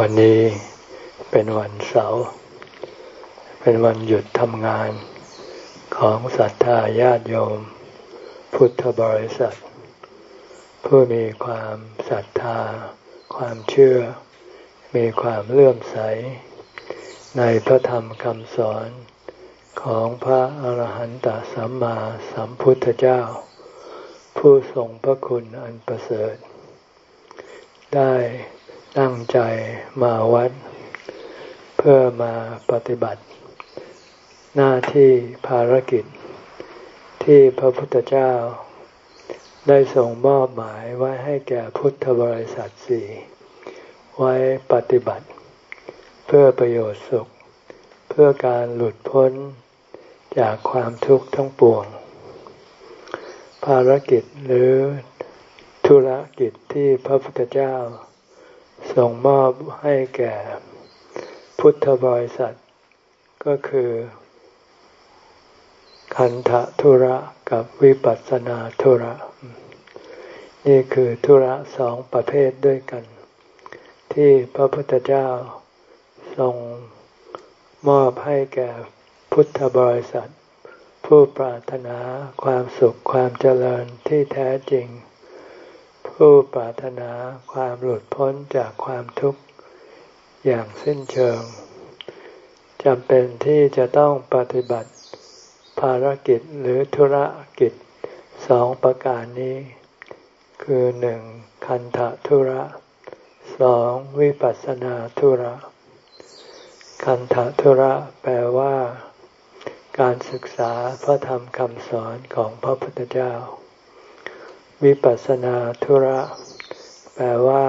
วันนี้เป็นวันเสาร์เป็นวันหยุดทำงานของศรัทธาญาติโยม พุทธบริษัท ผู้มีความศรัทธา ความเชื่อ มีความเลื่อมใส ในพระธรรมคำสอนของพระอาหารหันตสัมมาสัมพุทธเจ้า ผู้ทรงพระคุณอันประเสริฐ ได้ ตั้งใจมาวัด เพื่อมาปฏิบัติ หน้าที่ภารกิจ ที่พระพุทธเจ้า ได้ส่งมอบหมายไว้ให้แก่พุทธบริษัทสี่ไว้ปฏิบัติ เพื่อประโยชน์สุข เพื่อการหลุดพ้นจากความทุกข์ทั้งปวง ภารกิจหรือธุรกิจที่พระพุทธเจ้า ส่งมอบให้แก่พุทธบริษัท ก็คือคันธทุระกับวิปัสสนาทุระ นี่คือธุระสองประเภทด้วยกัน ที่พระพุทธเจ้าทรงมอบให้แก่พุทธบริษัท ผู้ปรารถนาความสุขความเจริญที่แท้จริง ผู้ปรารถนาความหลุดพ้นจากความทุกข์อย่างสิ้นเชิงจำเป็นที่จะต้องปฏิบัติภารกิจหรือธุรกิจสองประการนี้ คือหนึ่งคันธทุระสองวิปัสสนาธุระ คันธทุระแปลว่า การศึกษาพระธรรมคำสอนของพระพุทธเจ้า วิปัสสนาธุระ แปลว่า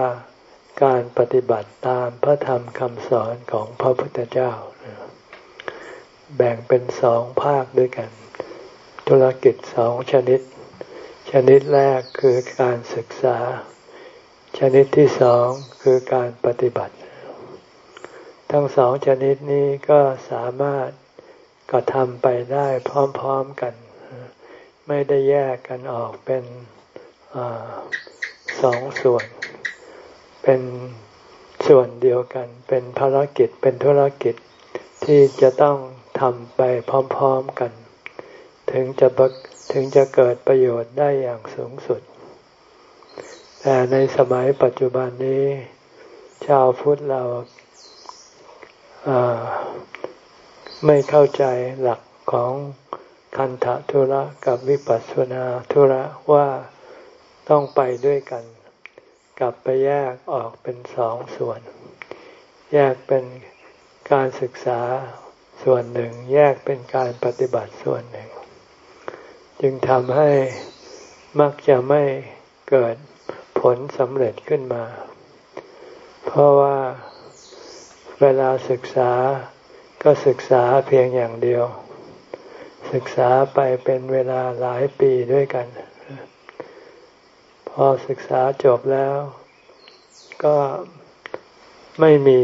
การปฏิบัติตามพระธรรมคำสอนของพระพุทธเจ้า แบ่งเป็นสองภาคด้วยกัน ธุรกิจสองชนิด ชนิดแรกคือการศึกษา ชนิดที่สองคือการปฏิบัติ ทั้งสองชนิดนี้ก็สามารถกระทำไปได้พร้อมๆกัน ไม่ได้แยกกันออกเป็น สองส่วน เป็นส่วนเดียวกัน เป็นภารกิจเป็นธุรกิจที่จะต้องทำไปพร้อมๆกัน ถึงจะถึงจะเกิดประโยชน์ได้อย่างสูงสุด แต่ในสมัยปัจจุบันนี้ ชาวพุทธเราไม่เข้าใจหลักของคันธทุระกับวิปัสสนาทุระว่า ต้องไปด้วยกัน กลับไปแยกออกเป็นสองส่วน แยกเป็นการศึกษาส่วนหนึ่ง แยกเป็นการปฏิบัติส่วนหนึ่ง จึงทำให้มักจะไม่เกิดผลสำเร็จขึ้นมา เพราะว่าเวลาศึกษาก็ศึกษาเพียงอย่างเดียว ศึกษาไปเป็นเวลาหลายปีด้วยกัน พอศึกษาจบแล้ว ก็ไม่มี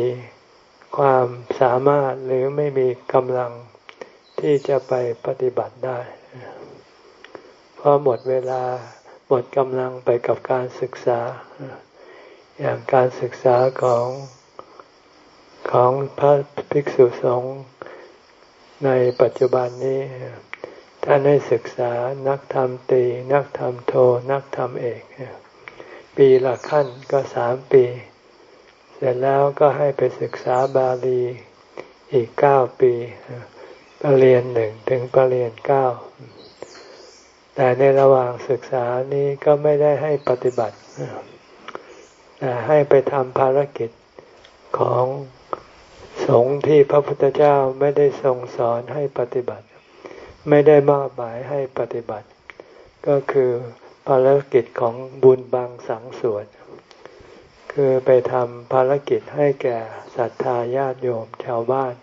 ความสามารถหรือไม่มีกำลังที่จะไปปฏิบัติได้เพราะหมดเวลาหมดกำลังไปกับการศึกษา อย่างการศึกษาของของพระภิกษุสงฆ์ในปัจจุบันนี้ ท่านให้ศึกษานักธรรมตี นักธรรมโท นักธรรมเอก ปีละขั้นก็สามปี เสร็จแล้วก็ให้ไปศึกษาบาลีอีกเก้าปีปรริญญาหนึ่งถึงปรริญญาเก้าแต่ในระหว่างศึกษานี้ก็ไม่ได้ให้ปฏิบัติแต่ให้ไปทำภารกิจของสงฆ์ที่พระพุทธเจ้าไม่ได้ทรงสอนให้ปฏิบัติ ไม่ได้มอบหมายให้ปฏิบัติ ก็คือภารกิจของบุญบางสังส่วน คือไปทำภารกิจให้แก่ศรัทธาญาติโยมชาวบ้าน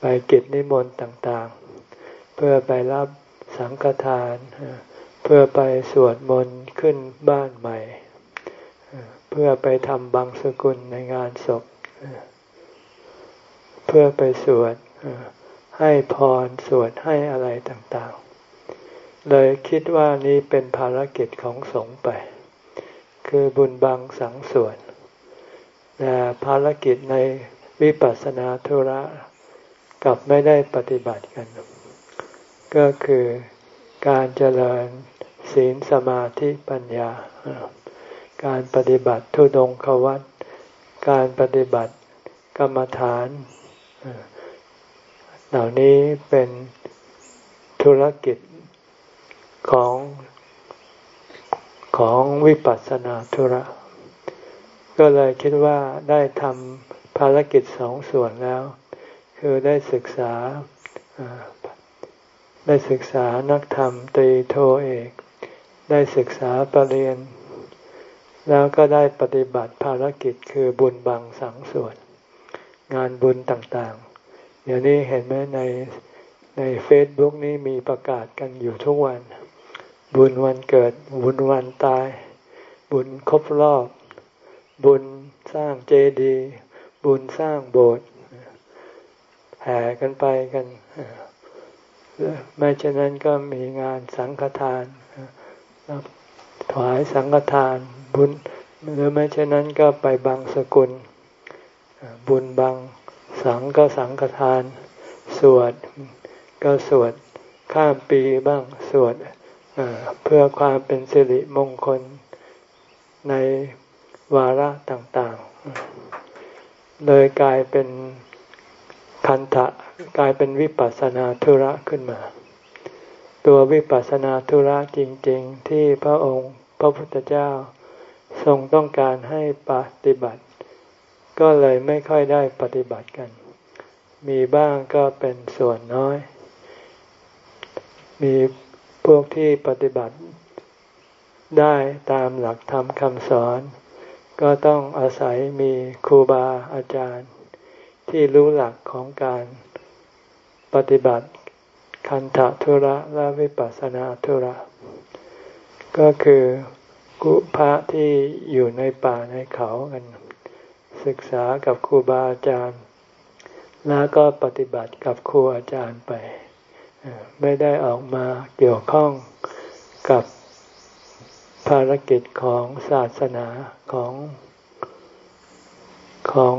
ไปกิจนิมนต์ต่างๆ เพื่อไปรับสังฆทาน เพื่อไปสวดมนต์ขึ้นบ้านใหม่ เพื่อไปทำบางสกุลในงานศพ เพื่อไปสวด ให้พรสวดให้อะไรต่างๆ เลยคิดว่านี้เป็นภารกิจของสงฆ์ไป คือบุญบังสังส่วดแต่ภารกิจในวิปัสสนาธุระกับไม่ได้ปฏิบัติกัน ก็คือการเจริญศีลสมาธิปัญญา การปฏิบัติทุดงควัตการปฏิบัติกรรมฐาน เหล่านี้เป็นธุรกิจของของวิปัสสนาธุระ ก็เลยคิดว่าได้ทำภารกิจสองส่วนแล้ว คือได้ศึกษาได้ศึกษานักธรรมตรีโทเอก ได้ศึกษาปรริญญาแล้วก็ได้ปฏิบัติภารกิจคือบุญบังสังส่วน งานบุญต่างๆ เดี๋ยวนี้เห็นไหมในในเฟซบุ๊กนี้มีประกาศกันอยู่ทุกวัน บุญวันเกิด บุญวันตาย บุญครบรอบ บุญสร้างเจดีย์บุญสร้างโบสถ์แห่กันไปกันไม่เช่นนั้นก็มีงานสังฆทานถวายสังฆทานบุญหรือไม่เช่นนั้นก็ไปบางสกุล บุญบาง สังก็สังฆทาน สวด ก็สวดข้ามปีบ้างสวดเพื่อความเป็นสิริมงคลในวาระต่างๆ เลยกลายเป็นคันธะกลายเป็นวิปัสสนาธุระขึ้นมา ตัววิปัสสนาธุระจริง ๆ ที่พระองค์พระพุทธเจ้าทรงต้องการให้ปฏิบัติ ก็เลยไม่ค่อยได้ปฏิบัติกัน มีบ้างก็เป็นส่วนน้อย มีพวกที่ปฏิบัติได้ตามหลักธรรมคำสอน ก็ต้องอาศัยมีครูบาอาจารย์ ที่รู้หลักของการปฏิบัติคันธทุระและวิปัสสนาทุระ ก็คือกุพระที่อยู่ในป่าในเขากัน ศึกษากับครูบาอาจารย์ แล้วก็ปฏิบัติกับครูอาจารย์ไป ไม่ได้ออกมาเกี่ยวข้องกับภารกิจของศาสนาของของ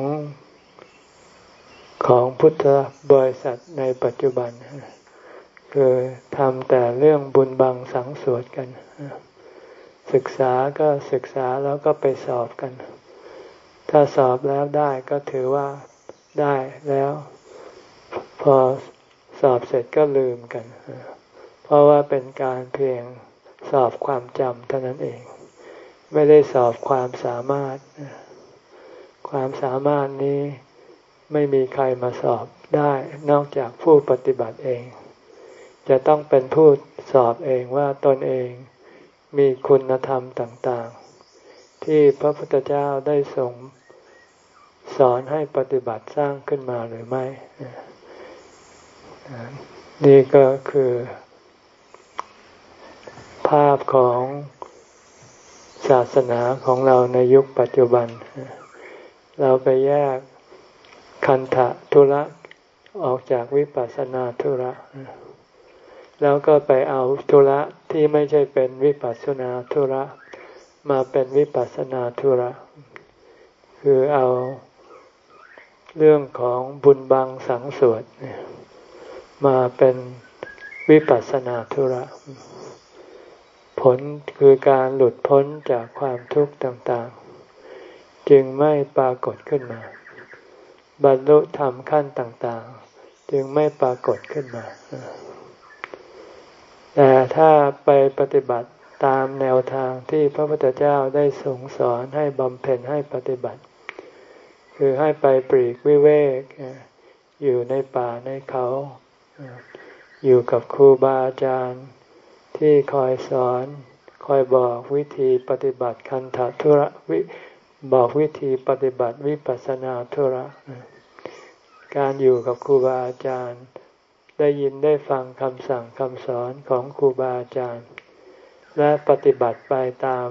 ของพุทธบริษัทในปัจจุบัน คือทำแต่เรื่องบุญบังสังสวดกัน ศึกษาก็ศึกษาแล้วก็ไปสอบกัน ถ้าสอบแล้วได้ก็ถือว่าได้แล้ว พอสอบเสร็จก็ลืมกัน เพราะว่าเป็นการเพียงสอบความจำเท่านั้นเอง ไม่ได้สอบความสามารถ ความสามารถนี้ไม่มีใครมาสอบได้นอกจากผู้ปฏิบัติเอง จะต้องเป็นผู้สอบเองว่าตนเองมีคุณธรรมต่างๆ ที่พระพุทธเจ้าได้ทรงสอนให้ปฏิบัติสร้างขึ้นมาหรือไม่ นี่ก็คือ ภาพของศาสนาของเราในยุคปัจจุบัน เราไปแยกคันธะธุระออกจากวิปัสสนาธุระ แล้วก็ไปเอาธุระที่ไม่ใช่เป็นวิปัสสนาธุระ มาเป็นวิปัสสนาธุระ คือเอาเรื่องของบุญบังสังสวดมาเป็นวิปัสสนาธุระ ผลคือการหลุดพ้นจากความทุกข์ต่างๆ จึงไม่ปรากฏขึ้นมา บรรลุธรรมขั้นต่างๆ จึงไม่ปรากฏขึ้นมาแต่ถ้าไปปฏิบัติ ตามแนวทางที่พระพุทธเจ้าได้ทรงสอนให้บำเพ็ญให้ปฏิบัติ คือให้ไปปรีกวิเวก อยู่ในป่าในเขา อยู่กับครูบาอาจารย์ที่คอยสอนคอยบอกวิธีปฏิบัติคันธทุระวิบอกวิธีปฏิบัติวิปัสสนาธุระ การอยู่กับครูบาอาจารย์ ได้ยินได้ฟังคำสั่งคำสอนของครูบาอาจารย์ และปฏิบัติไปตาม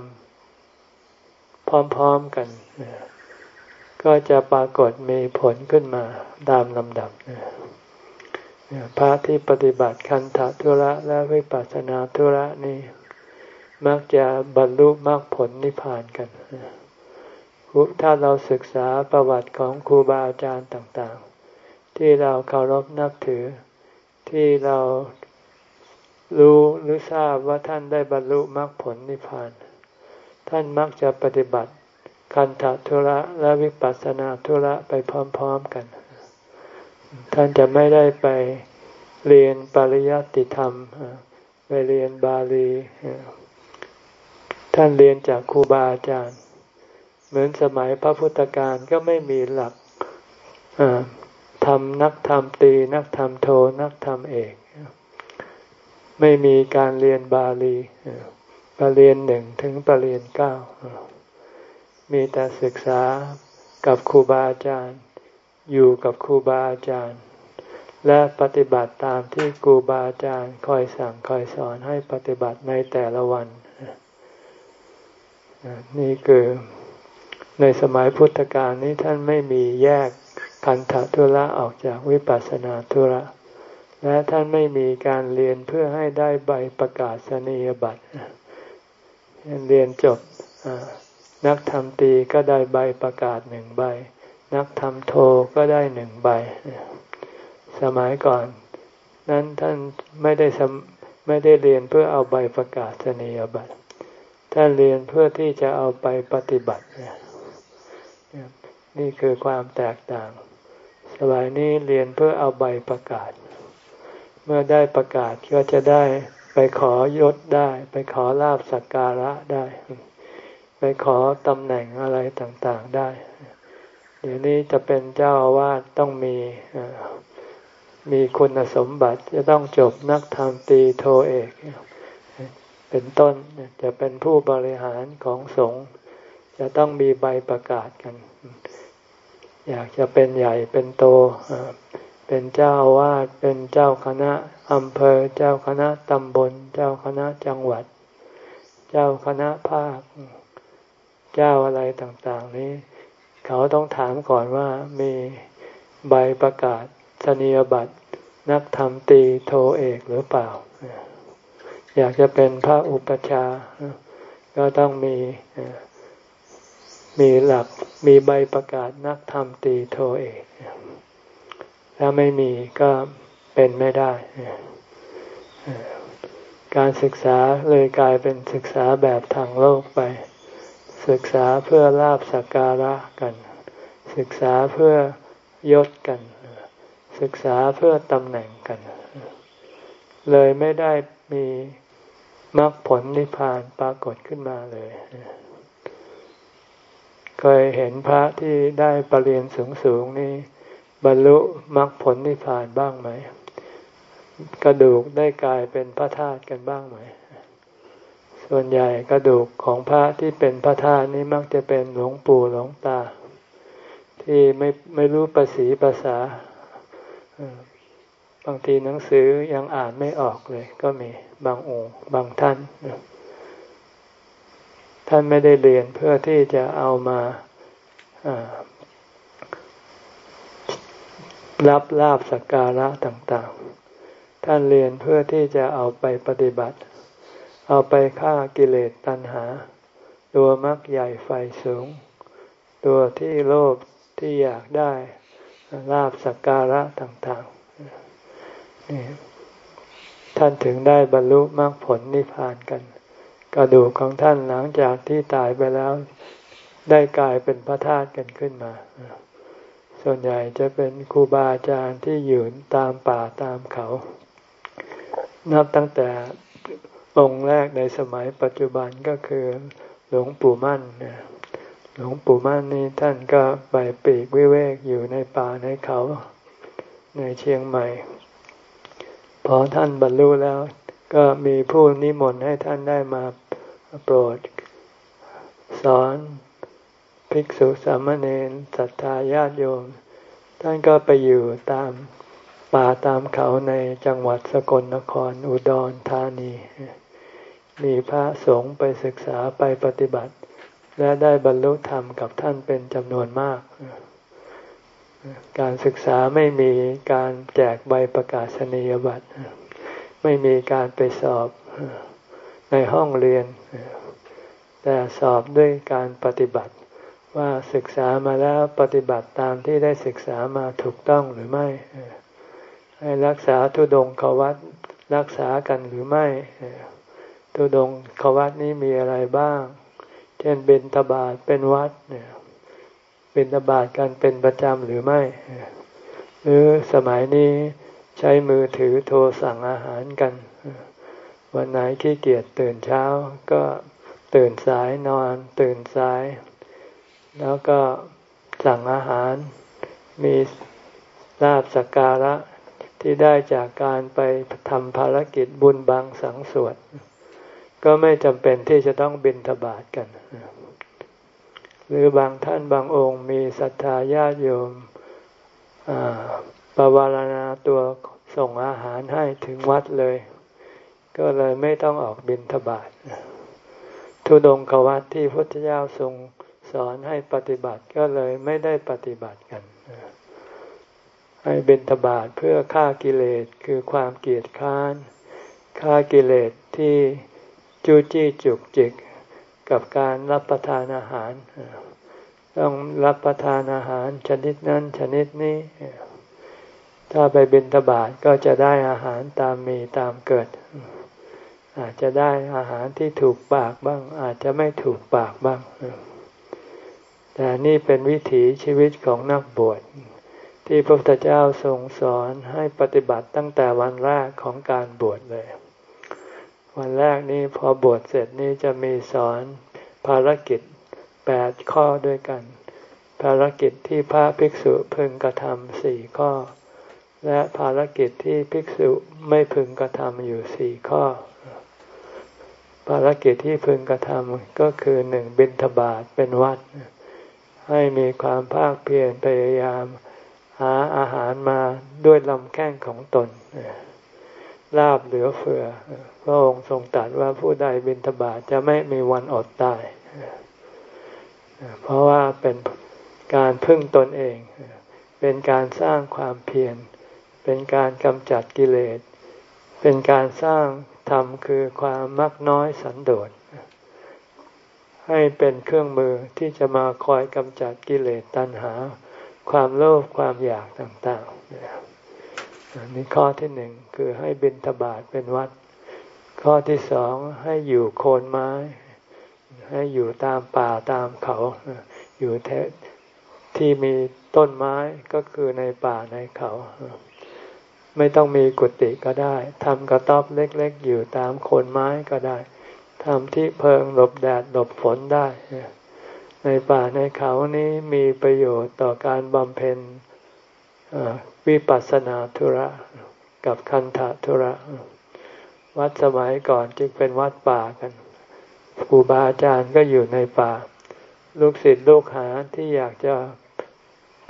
พร้อมๆกัน ก็จะปรากฏมีผลขึ้นมาตามลำดับพระที่ปฏิบัติคันธทุระและวิปัสสนาธุระนี้ มักจะบรรลุมรรคผลนิพพานกันคถ้าเราศึกษาประวัติของครูบาอาจารย์ต่างๆ ที่เราเคารพนับถือที่เรา รู้หรือทราบว่าท่านได้บรรลุมรรคผลนิพพาน ท่านมักจะปฏิบัติ คันธทุระและวิปัสสนาธุระไปพร้อมๆกัน ท่านจะไม่ได้ไปเรียนปริยัติธรรม ไปเรียนบาลี ท่านเรียนจากครูบาอาจารย์ เหมือนสมัยพระพุทธการก็ไม่มีหลักทำนักธรรมตี นักธรรมโท นักธรรมเอก ไม่มีการเรียนบาลีปรริญญาหนึ่งถึงปรริญญาเก้ามีแต่ศึกษากับครูบาอาจารย์ อยู่กับครูบาอาจารย์ และปฏิบัติตามที่ครูบาอาจารย์คอยสั่งคอยสอนให้ปฏิบัติในแต่ละวัน นี่คือในสมัยพุทธกาลนี้ท่านไม่มีแยกคันธทุระออกจากวิปัสสนาธุระ และท่านไม่มีการเรียนเพื่อให้ได้ใบประกาศนียบัตรเรียนจบนักทำตีก็ได้ใบประกาศหนึ่งใบ นักทำโทก็ได้หนึ่งใบ สมัยก่อน นั้นท่านไม่ได้ไม่ได้เรียนเพื่อเอาใบประกาศนียบัตร ท่านเรียนเพื่อที่จะเอาไปปฏิบัติ นี่คือความแตกต่าง สมัยนี้เรียนเพื่อเอาใบประกาศ เมื่อได้ประกาศก็จะได้ไปขอยศได้ ไปขอลาบสักการะได้ ไปขอตำแหน่งอะไรต่างๆได้ เดี๋ยวนี้จะเป็นเจ้าอาวาสต้องมีมีคุณสมบัติจะต้องจบนักธรรมตีโทเอก เป็นต้นจะเป็นผู้บริหารของสงฆ์จะต้องมีใบประกาศกัน อยากจะเป็นใหญ่เป็นโต เป็นเจ้าอาวาสเป็นเจ้าคณะอำเภอ เจ้าคณะตำบล เจ้าคณะจังหวัด เจ้าคณะภาค เจ้าอะไรต่างๆ นี้ เขาต้องถามก่อนว่ามีใบประกาศสนียบัตรนักธรรมตีโทเอกหรือเปล่า อยากจะเป็นพระอุปชา ก็ต้องมีมีหลักมีใบประกาศนักธรรมตีโทเอก ถ้าไม่มีก็เป็นไม่ได้ การศึกษาเลยกลายเป็นศึกษาแบบทางโลกไป ศึกษาเพื่อลาบสักการะกัน ศึกษาเพื่อยศกัน ศึกษาเพื่อตำแหน่งกัน เลยไม่ได้มีมรรคผลนิพพานปรากฏขึ้นมาเลย เคยเห็นพระที่ได้ปรริญญาสูงๆนี่ บรรลุมรรคผลนิพพานบ้างไหม กระดูกได้กลายเป็นพระธาตุกันบ้างไหม ส่วนใหญ่กระดูกของพระที่เป็นพระธาตุนี้มักจะเป็นหลวงปู่หลวงตา ที่ไม่ไม่รู้ภาษีภาษาบางทีหนังสือยังอ่านไม่ออกเลย ก็มีบางองค์บางท่าน ท่านไม่ได้เรียนเพื่อที่จะเอามา รับลาบสักการะต่างๆ ท่านเรียนเพื่อที่จะเอาไปปฏิบัติ เอาไปฆ่ากิเลสตัณหา ตัวมักใหญ่ไฟสูง ตัวที่โลภที่อยากได้ลาบสักการะต่างๆนี่ท่านถึงได้บรรลุมรรคผลนิพพานกัน กระดูกของท่านหลังจากที่ตายไปแล้ว ได้กลายเป็นพระธาตุกันขึ้นมา ส่วนใหญ่จะเป็นครูบาอาจารย์ที่อยู่ตามป่าตามเขา นับตั้งแต่องค์แรกในสมัยปัจจุบันก็คือหลวงปู่มั่นหลวงปู่มั่นนี่ท่านก็ไปปีกวิเวกอยู่ในป่าในเขาในเชียงใหม่ พอท่านบรรลุแล้ว ก็มีผู้นิมนต์ให้ท่านได้มาโปรด สอน ภิกษุสามเณรศรัทธาญาติโยม ท่านก็ไปอยู่ตามป่าตามเขาในจังหวัดสกลนครอุดรธานี มีพระสงฆ์ไปศึกษาไปปฏิบัติ และได้บรรลุธรรมกับท่านเป็นจำนวนมาก การศึกษาไม่มีการแจกใบประกาศนียบัตร ไม่มีการไปสอบในห้องเรียน แต่สอบด้วยการปฏิบัติ ว่าศึกษามาแล้วปฏิบัติตามที่ได้ศึกษามาถูกต้องหรือไม่ ให้รักษาทุดงขวัตรักษากันหรือไม่ทุดงขวัตนี้มีอะไรบ้าง เช่นเบญทบาทเป็นวัดเนี่ยเบญทบาทกันเป็นประจำหรือไม่ หรือสมัยนี้ใช้มือถือโทรสั่งอาหารกัน วันไหนขี้เกียจตื่นเช้าก็ตื่นสายนอนตื่นสาย แล้วก็สั่งอาหาร มีลาบสักการะที่ได้จากการไปทำภารกิจบุญบางสังสวดก็ไม่จำเป็นที่จะต้องบินทบาทกัน หรือบางท่านบางองค์มีศรัทธาญาติโยมประวารณาตัวส่งอาหารให้ถึงวัดเลย ก็เลยไม่ต้องออกบินทบาททุดงกวัดที่พุทธเจ้าทรง สอนให้ปฏิบัติก็เลยไม่ได้ปฏิบัติกันให้บินทบาทเพื่อฆ่ากิเลสคือความเกียดค้านฆ่ากิเลสที่จู้จี้จุกจิกกับการรับประทานอาหาร ต้องรับประทานอาหารชนิดนั้นชนิดนี้ ถ้าไปบินทบาทก็จะได้อาหารตามมีตามเกิด อาจจะได้อาหารที่ถูกปากบ้าง อาจจะไม่ถูกปากบ้าง แต่นี่เป็นวิถีชีวิตของนักบวชที่พระพุทธเจ้าทรงสอนให้ปฏิบัติตั้งแต่วันแรกของการบวชเลย วันแรกนี้พอบวชเสร็จนี้จะมีสอนภารกิจแปดข้อด้วยกัน ภารกิจที่พระภิกษุพึงกระทำสี่ข้อ และภารกิจที่ภิกษุไม่พึงกระทำอยู่สี่ข้อ ภารกิจที่พึงกระทำก็คือหนึ่งบิณฑบาตเป็นวัด ให้มีความภาคเพียรพยายาม หาอาหารมาด้วยลำแข้งของตนลาบเหลือเฟือ พระองค์ทรงตรัสว่าผู้ใดบิณฑบาตจะไม่มีวันอดตาย เพราะว่าเป็นการพึ่งตนเอง เป็นการสร้างความเพียร เป็นการกำจัดกิเลส เป็นการสร้างธรรมคือความมักน้อยสันโดษ ให้เป็นเครื่องมือที่จะมาคอยกำจัดกิเลสตัณหา ความโลภความอยากต่างๆนี่ข้อที่หนึ่งคือให้บิณฑบาตเป็นวัด ข้อที่สองให้อยู่โคนไม้ ให้อยู่ตามป่าตามเขา อยู่แทที่มีต้นไม้ก็คือในป่าในเขา ไม่ต้องมีกุฏิก็ได้ทำกระต๊อบเล็ก ๆ อยู่ตามโคนไม้ก็ได้ ทำที่เพิงหลบแดดหลบฝนได้ ในป่าในเขานี้มีประโยชน์ต่อการบำเพ็ญวิปัสสนาธุระกับคันธธุระ วัดสมัยก่อนจึงเป็นวัดป่ากันครูบาอาจารย์ก็อยู่ในป่า ลูกศิษย์ลูกหาที่อยากจะ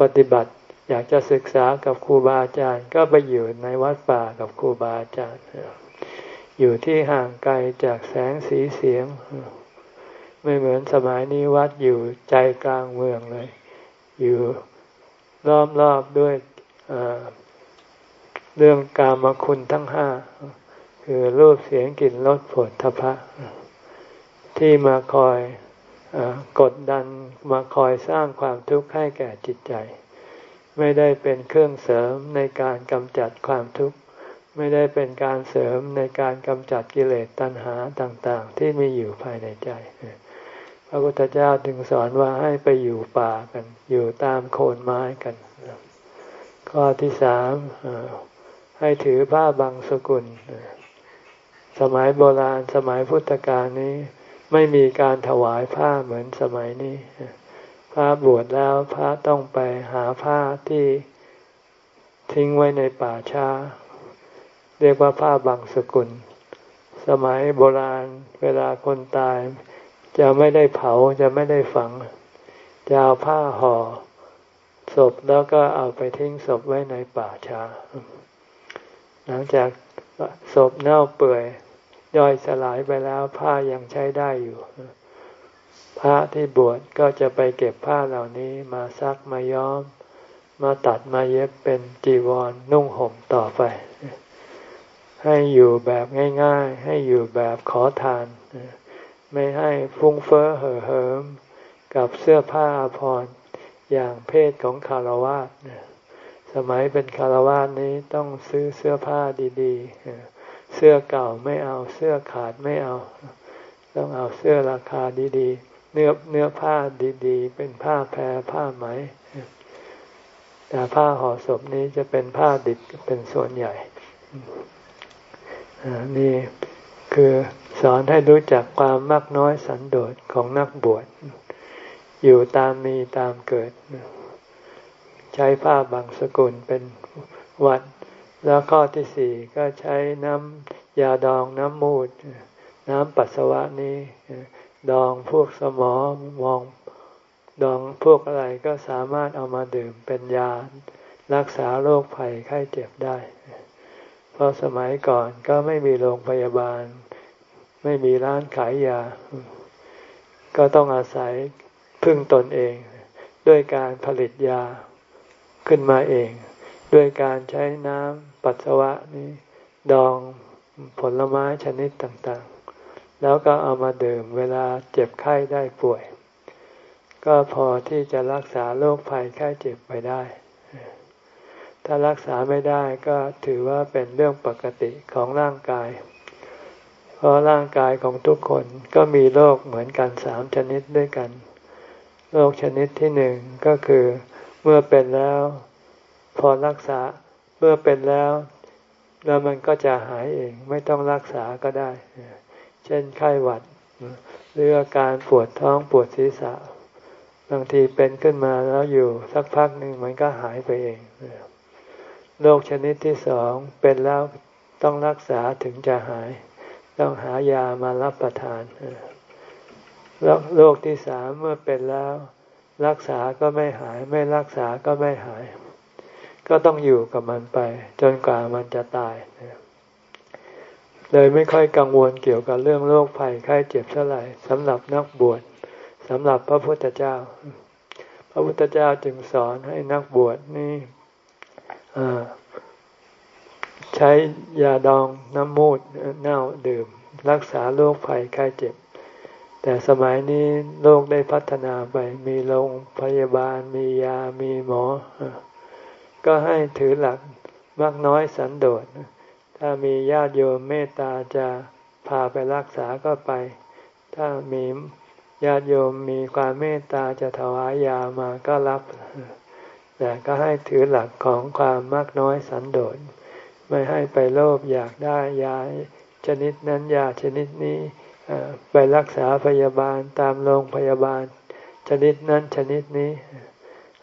ปฏิบัติ อยากจะศึกษากับครูบาอาจารย์ ก็ไปอยู่ในวัดป่ากับครูบาอาจารย์ อยู่ที่ห่างไกลจากแสงสีเสียง ไม่เหมือนสมัยนี้วัดอยู่ใจกลางเมืองเลย อยู่ล้อมรอบด้วยเรื่องกามคุณทั้งห้า คือรูปเสียงกลิ่นรสผลทพะ ที่มาคอยอกดดันมาคอยสร้างความทุกข์ให้แก่จิตใจ ไม่ได้เป็นเครื่องเสริมในการกำจัดความทุกข์ ไม่ได้เป็นการเสริมในการกำจัดกิเลสตัณหาต่างๆ ที่มีอยู่ภายในใจ พระพุทธเจ้าถึงสอนว่าให้ไปอยู่ป่ากัน อยู่ตามโคนไม้กัน ข้อที่สามให้ถือผ้าบางสกุล สมัยโบราณสมัยพุทธกาลนี้ ไม่มีการถวายผ้าเหมือนสมัยนี้ พระบวชแล้วพระต้องไปหาผ้าที่ทิ้งไว้ในป่าช้า เรียกว่าผ้าบางสกุล สมัยโบราณ เวลาคนตาย จะไม่ได้เผาจะไม่ได้ฝัง จะเอาผ้าห่อศพแล้วก็เอาไปทิ้งศพไว้ในป่าช้า หลังจากศพเน่าเปื่อยย่อยสลายไปแล้วผ้ายังใช้ได้อยู่ พระที่บวชก็จะไปเก็บผ้าเหล่านี้มาซักมาย้อม มาตัดมาเย็บเป็นจีวรนุ่งห่มต่อไป ให้อยู่แบบง่ายๆ ให้อยู่แบบขอทาน ไม่ให้ฟุ้งเฟ้อเห่อเหิม กับเสื้อผ้าอภรรอย่างเพศของคารวะสมัยเป็นคารวะนี้ต้องซื้อเสื้อผ้าดีๆ เสื้อเก่าไม่เอาเสื้อขาดไม่เอา ต้องเอาเสื้อราคาดีๆ เนื้อเนื้อผ้าดีๆ เป็นผ้าแพรผ้าไหมแต่ผ้าห่อศพนี้จะเป็นผ้าดิบเป็นส่วนใหญ่ นี่คือสอนให้รู้จักความมากน้อยสันโดษของนักบวช อยู่ตามมีตามเกิด ใช้ผ้าบางสกุลเป็นวัด แล้วข้อที่สี่ก็ใช้น้ำยาดองน้ำมูด น้ำปัสสาวะนี้ ดองพวกสมอมองดองพวกอะไรก็สามารถเอามาดื่มเป็นยา รักษาโรคภัยไข้เจ็บได้ เพราะสมัยก่อนก็ไม่มีโรงพยาบาล ไม่มีร้านขายยา ก็ต้องอาศัยพึ่งตนเอง ด้วยการผลิตยาขึ้นมาเอง ด้วยการใช้น้ำปัสสาวะนี้ดองผลไม้ชนิดต่างๆ แล้วก็เอามาดื่มเวลาเจ็บไข้ได้ป่วย ก็พอที่จะรักษาโรคภัยไข้เจ็บไปได้ ถ้ารักษาไม่ได้ก็ถือว่าเป็นเรื่องปกติของร่างกาย เพราะร่างกายของทุกคนก็มีโรคเหมือนกันสามชนิดด้วยกัน โรคชนิดที่หนึ่งก็คือเมื่อเป็นแล้ว พอรักษาเมื่อเป็นแล้ว แล้วมันก็จะหายเองไม่ต้องรักษาก็ได้ เช่นไข้หวัดหรืออาการปวดท้องปวดศีรษะ บางทีเป็นขึ้นมาแล้วอยู่สักพักหนึ่งมันก็หายไปเอง โรคชนิดที่สองเป็นแล้วต้องรักษาถึงจะหาย ต้องหายามารับประทานแล้วโรคที่สามเมื่อเป็นแล้ว รักษาก็ไม่หาย ไม่รักษาก็ไม่หาย ก็ต้องอยู่กับมันไป จนกว่ามันจะตายเลยไม่ค่อยกังวลเกี่ยวกับเรื่องโรคภัยไข้เจ็บเท่าไหร่สำหรับนักบวชสำหรับพระพุทธเจ้า พระพุทธเจ้าจึงสอนให้นักบวชนี่ ใช้ยาดองน้ำมูดเน่าดื่ม รักษาโรคภัยไข้เจ็บ แต่สมัยนี้โลกได้พัฒนาไป มีโรงพยาบาล มียา มีหมอ ก็ให้ถือหลักมากน้อยสันโดษ ถ้ามีญาติโยมเมตตาจะพาไปรักษาก็ไป ถ้ามีญาติโยมมีความเมตตาจะถวายยามาก็รับ แต่ก็ให้ถือหลักของความมากน้อยสันโดษ ไม่ให้ไปโลภอยากได้ยาชนิดนั้นยาชนิดนี้ไปรักษาพยาบาลตามโรงพยาบาล ชนิดนั้นชนิดนี้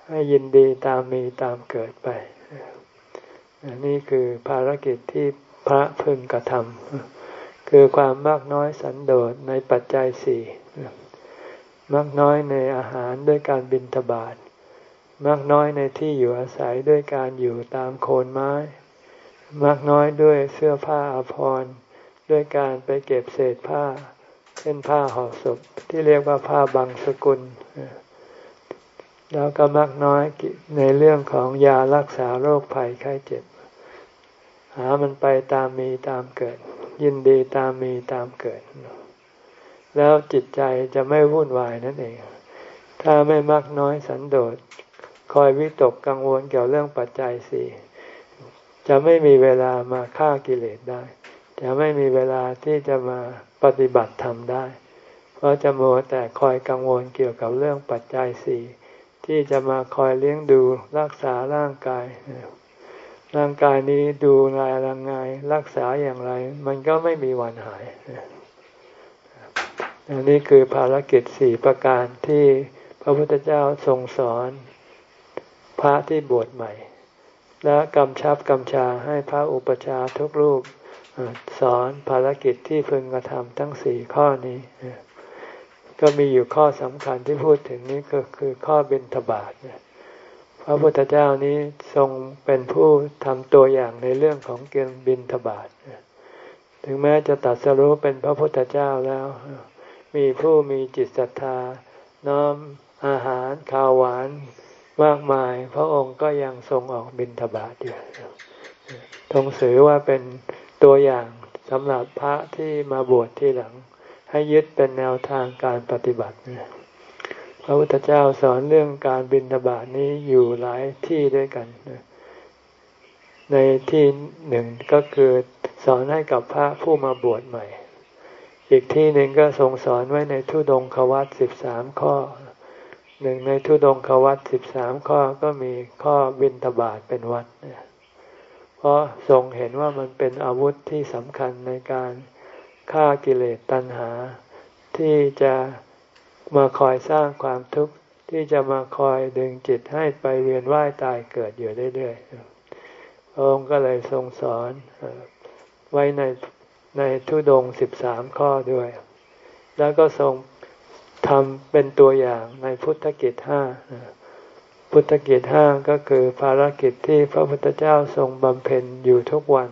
ให้ยินดีตามมีตามเกิดไป นี่คือภารกิจที่พระพึงกระทำคือความมากน้อยสันโดษในปัจจัยสี่มากน้อยในอาหารด้วยการบินทบาท มากน้อยในที่อยู่อาศัยด้วยการอยู่ตามโคนไม้ มากน้อยด้วยเสื้อผ้าอภรรด้วยการไปเก็บเศษผ้า เช่นผ้าห่อศพที่เรียกว่าผ้าบางสกุล แล้วก็มักน้อยในเรื่องของยารักษาโรคภัยไข้เจ็บ หามันไปตามมีตามเกิด ยินดีตามมีตามเกิด แล้วจิตใจจะไม่วุ่นวายนั่นเอง ถ้าไม่มักน้อยสันโดษ คอยวิตกกังวลเกี่ยวเรื่องปัจจัยสี่จะไม่มีเวลามาฆ่ากิเลสได้ จะไม่มีเวลาที่จะมาปฏิบัติธรรมได้ เพราะจะโมแต่คอยกังวลเกี่ยวกับเรื่องปัจจัยสี่ที่จะมาคอยเลี้ยงดูรักษาร่างกาย ร่างกายนี้ดูรายร่างกายรักษาอย่างไร มันก็ไม่มีวันหายอันนี้คือภารกิจสี่ประการที่พระพุทธเจ้าทรงสอน พระที่บวชใหม่ และกำชับกำชาให้พระอุปชาทุกรูปสอนภารกิจที่พึงกระทำทั้งสี่ข้อนี้ ก็มีอยู่ข้อสำคัญที่พูดถึงนี้ก็คือข้อบิณฑบาตพระพุทธเจ้านี้ทรงเป็นผู้ทำตัวอย่างในเรื่องของเกียรบิณฑบาตถึงแม้จะตัดสรู้เป็นพระพุทธเจ้าแล้ว มีผู้มีจิตศรัทธา น้อมอาหารข้าวหวาน มากมาย พระองค์ก็ยังทรงออกบิณฑบาตอยู่ทรงสือว่าเป็นตัวอย่างสำหรับพระที่มาบวชที่หลัง ให้ยึดเป็นแนวทางการปฏิบัติ พระพุทธเจ้าสอนเรื่องการบินทบาทนี้อยู่หลายที่ด้วยกัน ในที่หนึ่งก็คือสอนให้กับพระผู้มาบวชใหม่ อีกที่หนึ่งก็ทรงสอนไว้ในทุดงควัตสิบสามข้อ หนึ่งในทุดงควัตสิบสามข้อก็มีข้อบินทบาทเป็นวัดเนี่ยเพราะทรงเห็นว่ามันเป็นอาวุธที่สำคัญในการฆ่ากิเลสตัณหา ที่จะมาคอยสร้างความทุกข์ที่จะมาคอยดึงจิตให้ไปเวียนว่ายตายเกิดอยู่เรื่อยๆองค์ก็เลยทรงสอนไว้ในในทุดงสิบสามข้อด้วย แล้วก็ทรง ทำเป็นตัวอย่างในพุทธกิจห้าพุทธกิจห้าก็คือภารกิจที่พระพุทธเจ้าทรงบำเพ็ญอยู่ทุกวัน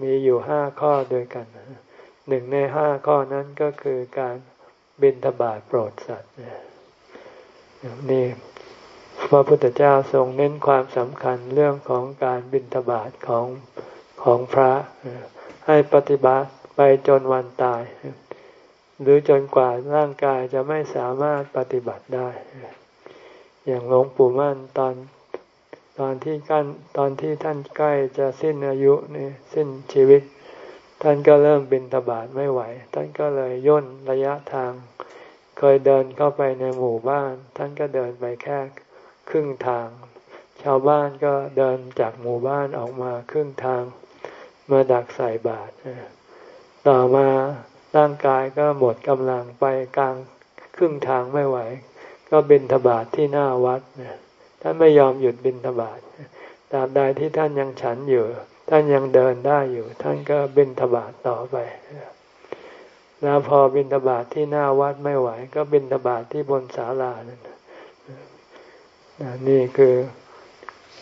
มีอยู่ห้าข้อด้วยกันหนึ่งในห้าข้อนั้นก็คือการบินทบาทโปรดสัตว์นี่พระพุทธเจ้าทรงเน้นความสำคัญเรื่องของการบินทบาทของของพระให้ปฏิบัติไปจนวันตาย หรือจนกว่าร่างกายจะไม่สามารถปฏิบัติได้ อย่างหลวงปู่มั่นตอนตอนที่กั้นตอนที่ท่านใกล้จะสิ้นอายุนี่สิ้นชีวิต ท่านก็เริ่มบินทบาทไม่ไหว ท่านก็เลยย่นระยะทาง เคยเดินเข้าไปในหมู่บ้าน ท่านก็เดินไปแค่ครึ่งทาง ชาวบ้านก็เดินจากหมู่บ้านออกมาครึ่งทาง มาดักใส่บาตรต่อมา ร่างกายก็หมดกำลังไปกลางครึ่งทางไม่ไหว ก็บินทบาทที่หน้าวัดท่านไม่ยอมหยุดบินทบาทตราบใดที่ท่านยังฉันอยู่ ท่านยังเดินได้อยู่ ท่านก็บินทบาทต่อไปแล้วพอบินทบาทที่หน้าวัดไม่ไหว ก็บินทบาทที่บนศาลานั่นนี่คือ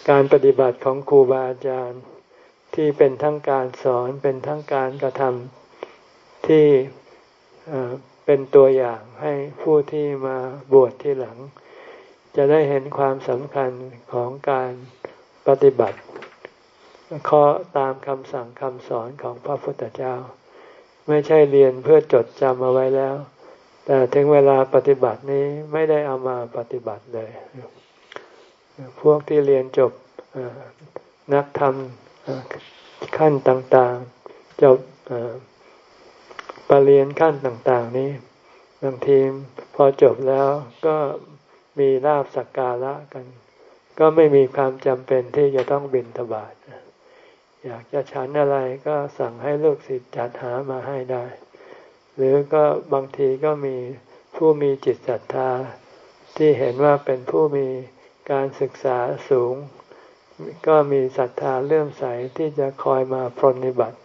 การปฏิบัติของครูบาอาจารย์ที่เป็นทั้งการสอนเป็นทั้งการกระทำ ที่เป็นตัวอย่างให้ผู้ที่มาบวชที่หลัง จะได้เห็นความสำคัญของการปฏิบัติข้อตามคำสั่งคำสอนของพระพุทธเจ้า ไม่ใช่เรียนเพื่อจดจำเอาไว้แล้ว แต่ถึงเวลาปฏิบัตินี้ไม่ได้เอามาปฏิบัติเลย พวกที่เรียนจบนักธรรมขั้นต่างๆ จบ ปรริญญาขั้นต่าง ๆ นี้บางทีพอจบแล้วก็มีลาบสักการะกัน ก็ไม่มีความจำเป็นที่จะต้องบินทบาทอยากจะฉันอะไรก็สั่งให้ลูกศิษย์จัดหามาให้ได้ หรือก็บางทีก็มีผู้มีจิตศรัทธา ที่เห็นว่าเป็นผู้มีการศึกษาสูง ก็มีศรัทธาเลื่อมใสที่จะคอยมาปรนิบัติ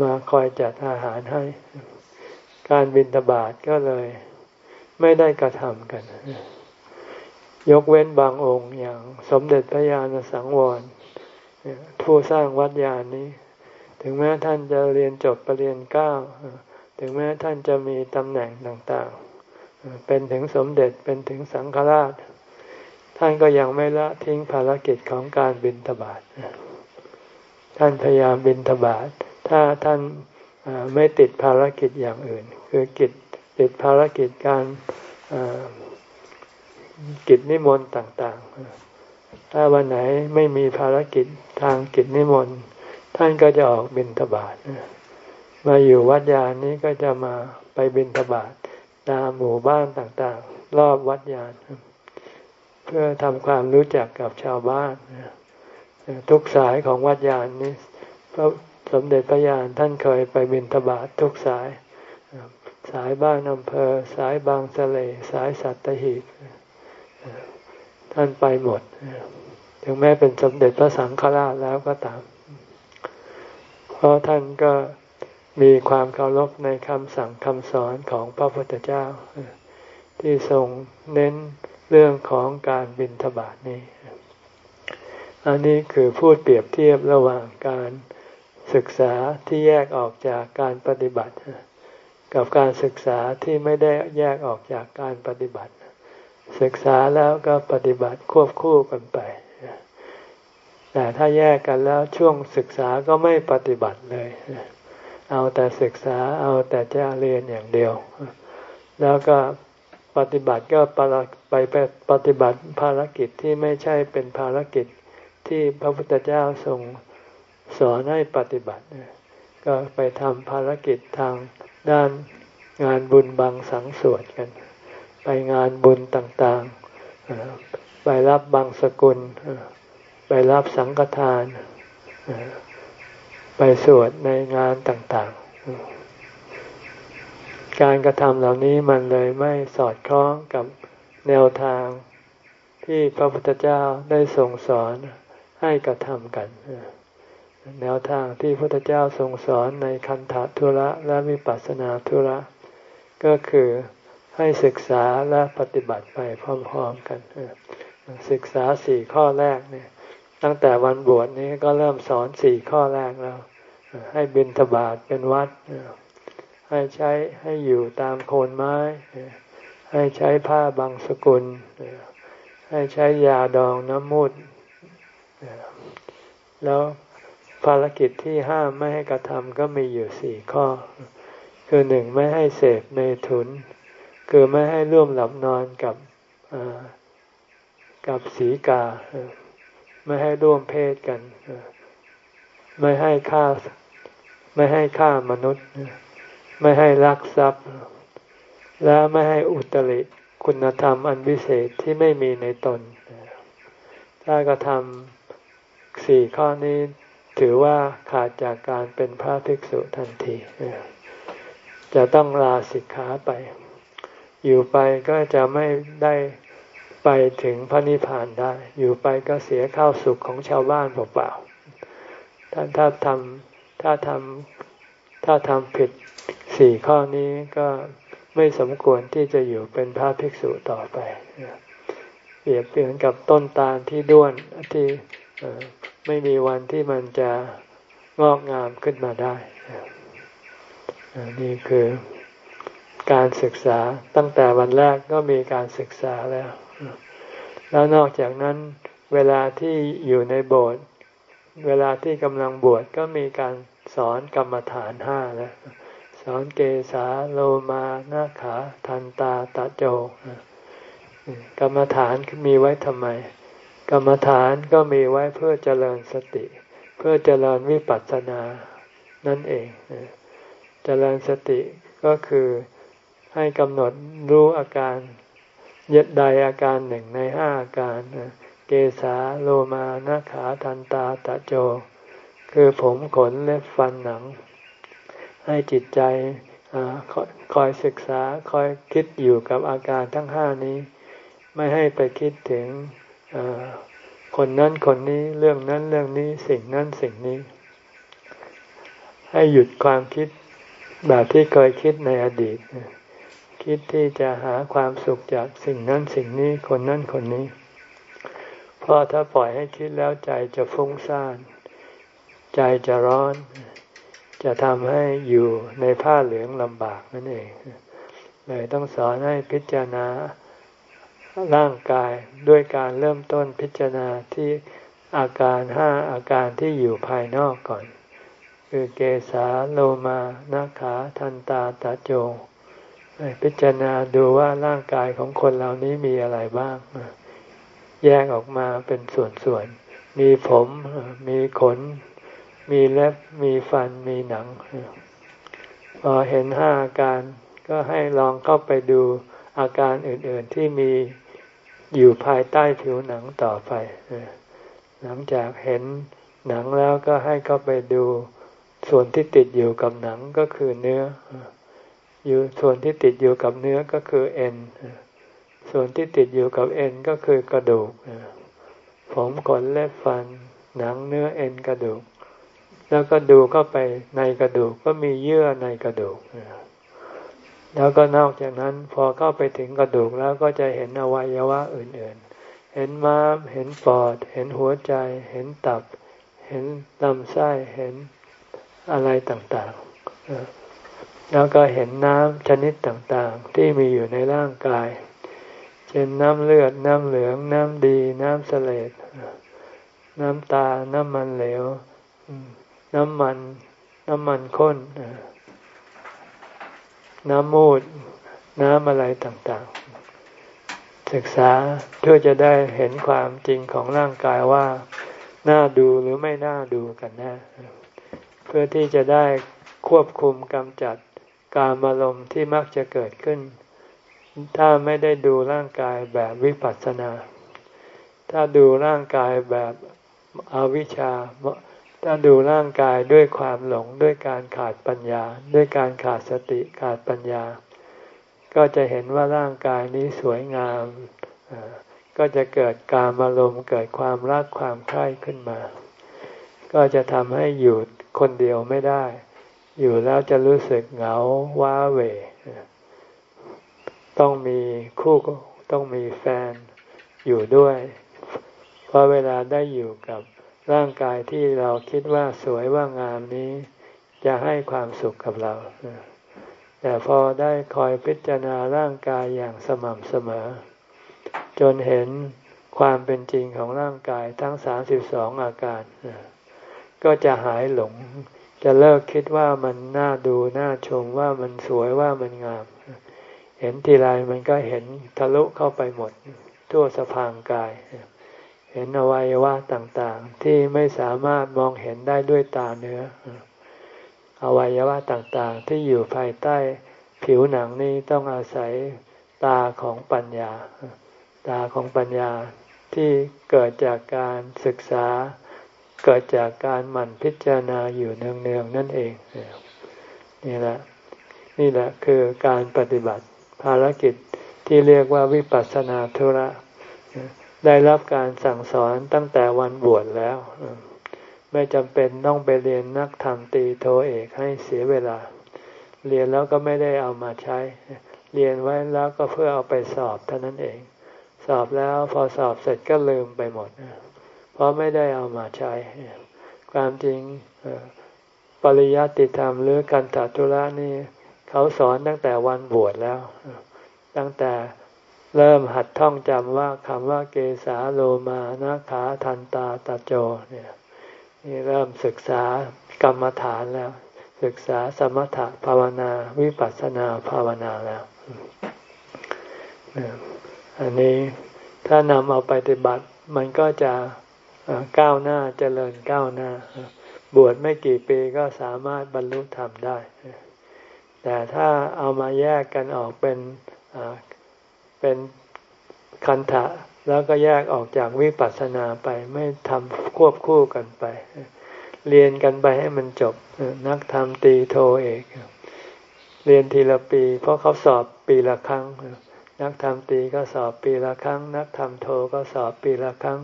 มาคอยจัดอาหารให้ การบินทบาทก็เลย ไม่ได้กระทำกัน ยกเว้นบางองค์อย่างสมเด็จพระญาณสังวรผู้สร้างวัดยานนี้ ถึงแม้ท่านจะเรียนจบปรริญญาเก้าถึงแม้ท่านจะมีตำแหน่งต่างๆ เป็นถึงสมเด็จเป็นถึงสังฆราช ท่านก็ยังไม่ละทิ้งภารกิจของการบินทบาทท่านพยายามบินทบาท ถ้าท่านไม่ติดภารกิจอย่างอื่น คือกิจติดภารกิจการกิจนิมนต์ต่างๆ ถ้าวันไหนไม่มีภารกิจทางกิจนิมนต์ท่านก็จะออกบิณฑบาตมาอยู่วัดยานนี้ก็จะมาไปบิณฑบาตตามหมู่บ้านต่างๆ รอบวัดยาน เพื่อทำความรู้จักกับชาวบ้าน ทุกสายของวัดยานนี้พระ สมเด็จพระยานท่านเคยไปบิณฑบาตทุกสาย สายบ้านอำเภอ สายบางสะเล สายสัตหีบท่านไปหมด ถึงแม้เป็นสมเด็จพระสังฆราชแล้วก็ตาม เพราะท่านก็มีความเคารพในคำสั่งคำสอนของพระพุทธเจ้า ที่ทรงเน้นเรื่องของการบินทบาทนี้ อันนี้คือพูดเปรียบเทียบระหว่างการ ศึกษาที่แยกออกจากการปฏิบัติ กับการศึกษาที่ไม่ได้แยกออกจากการปฏิบัติ ศึกษาแล้วก็ปฏิบัติควบคู่กันไป แต่ถ้าแยกกันแล้วช่วงศึกษาก็ไม่ปฏิบัติเลย เอาแต่ศึกษาเอาแต่จะเรียนอย่างเดียว แล้วก็ปฏิบัติก็ไปไปปฏิบัติภารกิจที่ไม่ใช่เป็นภารกิจที่พระพุทธเจ้าทรง สอนให้ปฏิบัติ ก็ไปทำภารกิจทางด้านงานบุญบางสังสวดกัน ไปงานบุญต่างๆ ไปรับบางสกุล ไปรับสังฆทาน ไปสวดในงานต่างๆ การกระทำเหล่านี้มันเลยไม่สอดคล้องกับแนวทางที่พระพุทธเจ้าได้ทรงสอนให้กระทำกัน แนวทางที่พระพุทธเจ้าทรงสอนในคันธทุระและวิปัสสนาธุระ ก็คือให้ศึกษาและปฏิบัติไปพร้อมๆกัน ศึกษาสี่ข้อแรกเนี่ย ตั้งแต่วันบวชนี้ก็เริ่มสอนสี่ข้อแรกแล้ว ให้บินทบาทเป็นวัด ให้ใช้ให้อยู่ตามโคนไม้ ให้ใช้ผ้าบางสกุล ให้ใช้ยาดองน้ำมูดแล้ว ภารกิจที่ห้ามไม่ให้กระทำก็มีอยู่สี่ข้อ คือหนึ่งไม่ให้เสพเมถุน คือไม่ให้ร่วมหลับนอนกับกับสีกา ไม่ให้ร่วมเพศกัน ไม่ให้ฆ่า ไม่ให้ฆ่ามนุษย์ ไม่ให้ลักทรัพย์ และไม่ให้อุตริคุณธรรมอันวิเศษที่ไม่มีในตน ถ้ากระทำสี่ข้อนี้ ถือว่าขาดจากการเป็นพระภิกษุทันที จะต้องลาสิกขาไป อยู่ไปก็จะไม่ได้ไปถึงพระนิพพานได้ อยู่ไปก็เสียข้าวสุขของชาวบ้านเปล่าๆถ้าถ้าทำถ้าทำถ้าทำผิดสี่ข้อนี้ก็ไม่สมควรที่จะอยู่เป็นพระภิกษุต่อไปเปรียบเปรียนกับต้นตาลที่ด้วนที่ ไม่มีวันที่มันจะงอกงามขึ้นมาได้ นี่คือการศึกษาตั้งแต่วันแรกก็มีการศึกษาแล้ว แล้วนอกจากนั้นเวลาที่อยู่ในโบสถ์เวลาที่กำลังบวชก็มีการสอนกรรมฐานห้าแล้วสอนเกสาโลมานาขา ทันตาตะโจ กรรมฐานมีไว้ทำไม กรรมฐานก็มีไว้เพื่อเจริญสติ เพื่อเจริญวิปัสสนานั่นเองเจริญสติก็คือให้กำหนดรู้อาการยึดใดอาการหนึ่งในห้าอาการ เกสาโลมานาขาทันตาตะโจ คือผมขนเล็บฟันหนัง ให้จิตใจอคอยศึกษาคอยคิดอยู่กับอาการทั้งห้านี้ ไม่ให้ไปคิดถึง คนนั้นคนนี้เรื่องนั้นเรื่องนี้สิ่งนั้นสิ่งนี้ ให้หยุดความคิดแบบที่เคยคิดในอดีต คิดที่จะหาความสุขจากสิ่งนั้นสิ่งนี้คนนั้นคนนี้ เพราะถ้าปล่อยให้คิดแล้วใจจะฟุ้งซ่าน ใจจะร้อน จะทำให้อยู่ในผ้าเหลืองลำบากนั่นเองเลยต้องสอนให้พิจารณา ร่างกายด้วยการเริ่มต้นพิจารณาที่อาการห้าอาการที่อยู่ภายนอกก่อน คือเกสาโลมานาขาทันตาตาโจพิจารณาดูว่าร่างกายของคนเหล่านี้มีอะไรบ้าง แยกออกมาเป็นส่วนๆ มีผม มีขน มีเล็บ มีฟัน มีหนัง พอเห็นห้าอาการก็ให้ลองเข้าไปดูอาการอื่นๆที่มี อยู่ภายใต้ผิวหนังต่อไปหลังจากเห็นหนังแล้วก็ให้เข้าไปดูส่วนที่ติดอยู่กับหนังก็คือเนื้อ อยู่ส่วนที่ติดอยู่กับเนื้อก็คือเอ็น ส่วนที่ติดอยู่กับเอ็นก็คือกระดูก ผมขนเล็บฟัน หนังเนื้อเอ็นกระดูก แล้วก็ดูเข้าไปในกระดูกก็มีเยื่อในกระดูก แล้วก็นอกจากนั้นพอเข้าไปถึงกระดูกแล้วก็จะเห็นอวัยวะอื่นๆ เห็นม้าม เห็นปอด เห็นหัวใจ เห็นตับ เห็นลำไส้ เห็นอะไรต่างๆ แล้วก็เห็นน้ำชนิดต่างๆ ที่มีอยู่ในร่างกาย เช่นน้ำเลือด น้ำเหลือง น้ำดี น้ำเสลดน้ำตา น้ำมันเหลว น้ำมัน น้ำมันข้น น้ำมูด น้ำอะไรต่างๆ ศึกษาเพื่อจะได้เห็นความจริงของร่างกายว่า น่าดูหรือไม่น่าดูกันนะเพื่อที่จะได้ควบคุมกำจัดการอารมณ์ที่มักจะเกิดขึ้น ถ้าไม่ได้ดูร่างกายแบบวิปัสสนา ถ้าดูร่างกายแบบอวิชชา ถ้าดูร่างกายด้วยความหลงด้วยการขาดปัญญา ด้วยการขาดสติขาดปัญญา ก็จะเห็นว่าร่างกายนี้สวยงาม ก็จะเกิดการอารมณ์เกิดความรักความใคร่ขึ้นมา ก็จะทำให้อยู่คนเดียวไม่ได้ อยู่แล้วจะรู้สึกเหงาว้าเหวต้องมีคู่ต้องมีแฟนอยู่ด้วย เพราะเวลาได้อยู่กับ ร่างกายที่เราคิดว่าสวยว่างามนี้ จะให้ความสุขกับเรา แต่พอได้คอยพิจารณาร่างกายอย่างสม่ำเสมอ จนเห็นความเป็นจริงของร่างกายทั้งสาสิบสองอาการ ก็จะหายหลง จะเลิกคิดว่ามันน่าดูน่าชมว่ามันสวยว่ามันงาม เห็นทีไรมันก็เห็นทะลุเข้าไปหมด ทั่วสะพางกายเเห็นอวัยวะต่างๆ ที่ไม่สามารถมองเห็นได้ด้วยตาเนื้อ อวัยวะต่างๆ ที่อยู่ภายใต้ผิวหนังนี้ต้องอาศัยตาของปัญญา ตาของปัญญาที่เกิดจากการศึกษา เกิดจากการหมั่นพิจารณาอยู่เนืองๆนั่นเองนี่แหละนี่แหละคือการปฏิบัติภารกิจที่เรียกว่าวิปัสสนาธุระ ได้รับการสั่งสอนตั้งแต่วันบวชแล้ว ไม่จำเป็นต้องไปเรียนนักธรรมตีโทเอกให้เสียเวลา เรียนแล้วก็ไม่ได้เอามาใช้ เรียนไว้แล้วก็เพื่อเอาไปสอบเท่านั้นเอง สอบแล้วพอสอบเสร็จก็ลืมไปหมด เพราะไม่ได้เอามาใช้ ความจริงปริยัติธรรมหรือกันตตุระนี่เขาสอนตั้งแต่วันบวชแล้ว ตั้งแต่ เริ่มหัดท่องจำว่าคำว่าเกสาโลมานาขาทันตาตาโจเนี่ยนี่เริ่มศึกษากรรมฐานแล้ว ศึกษาสมถะภาวนาวิปัสสนาภาวนาแล้วอันนี้ถ้านำเอาไปปฏิบัติ มันก็จะก้าวหน้าเจริญก้าวหน้า บวชไม่กี่ปีก็สามารถบรรลุธรรมได้ แต่ถ้าเอามาแยกกันออกเป็น เป็นคันธะแล้วก็แยกออกจากวิปัสสนาไปไม่ทำควบคู่กันไป เรียนกันไปให้มันจบนักธรรมตีโทเอกเรียนทีละปี เพราะเขาสอบปีละครั้ง นักธรรมตีก็สอบปีละครั้ง นักธรรมโทก็สอบปีละครั้ง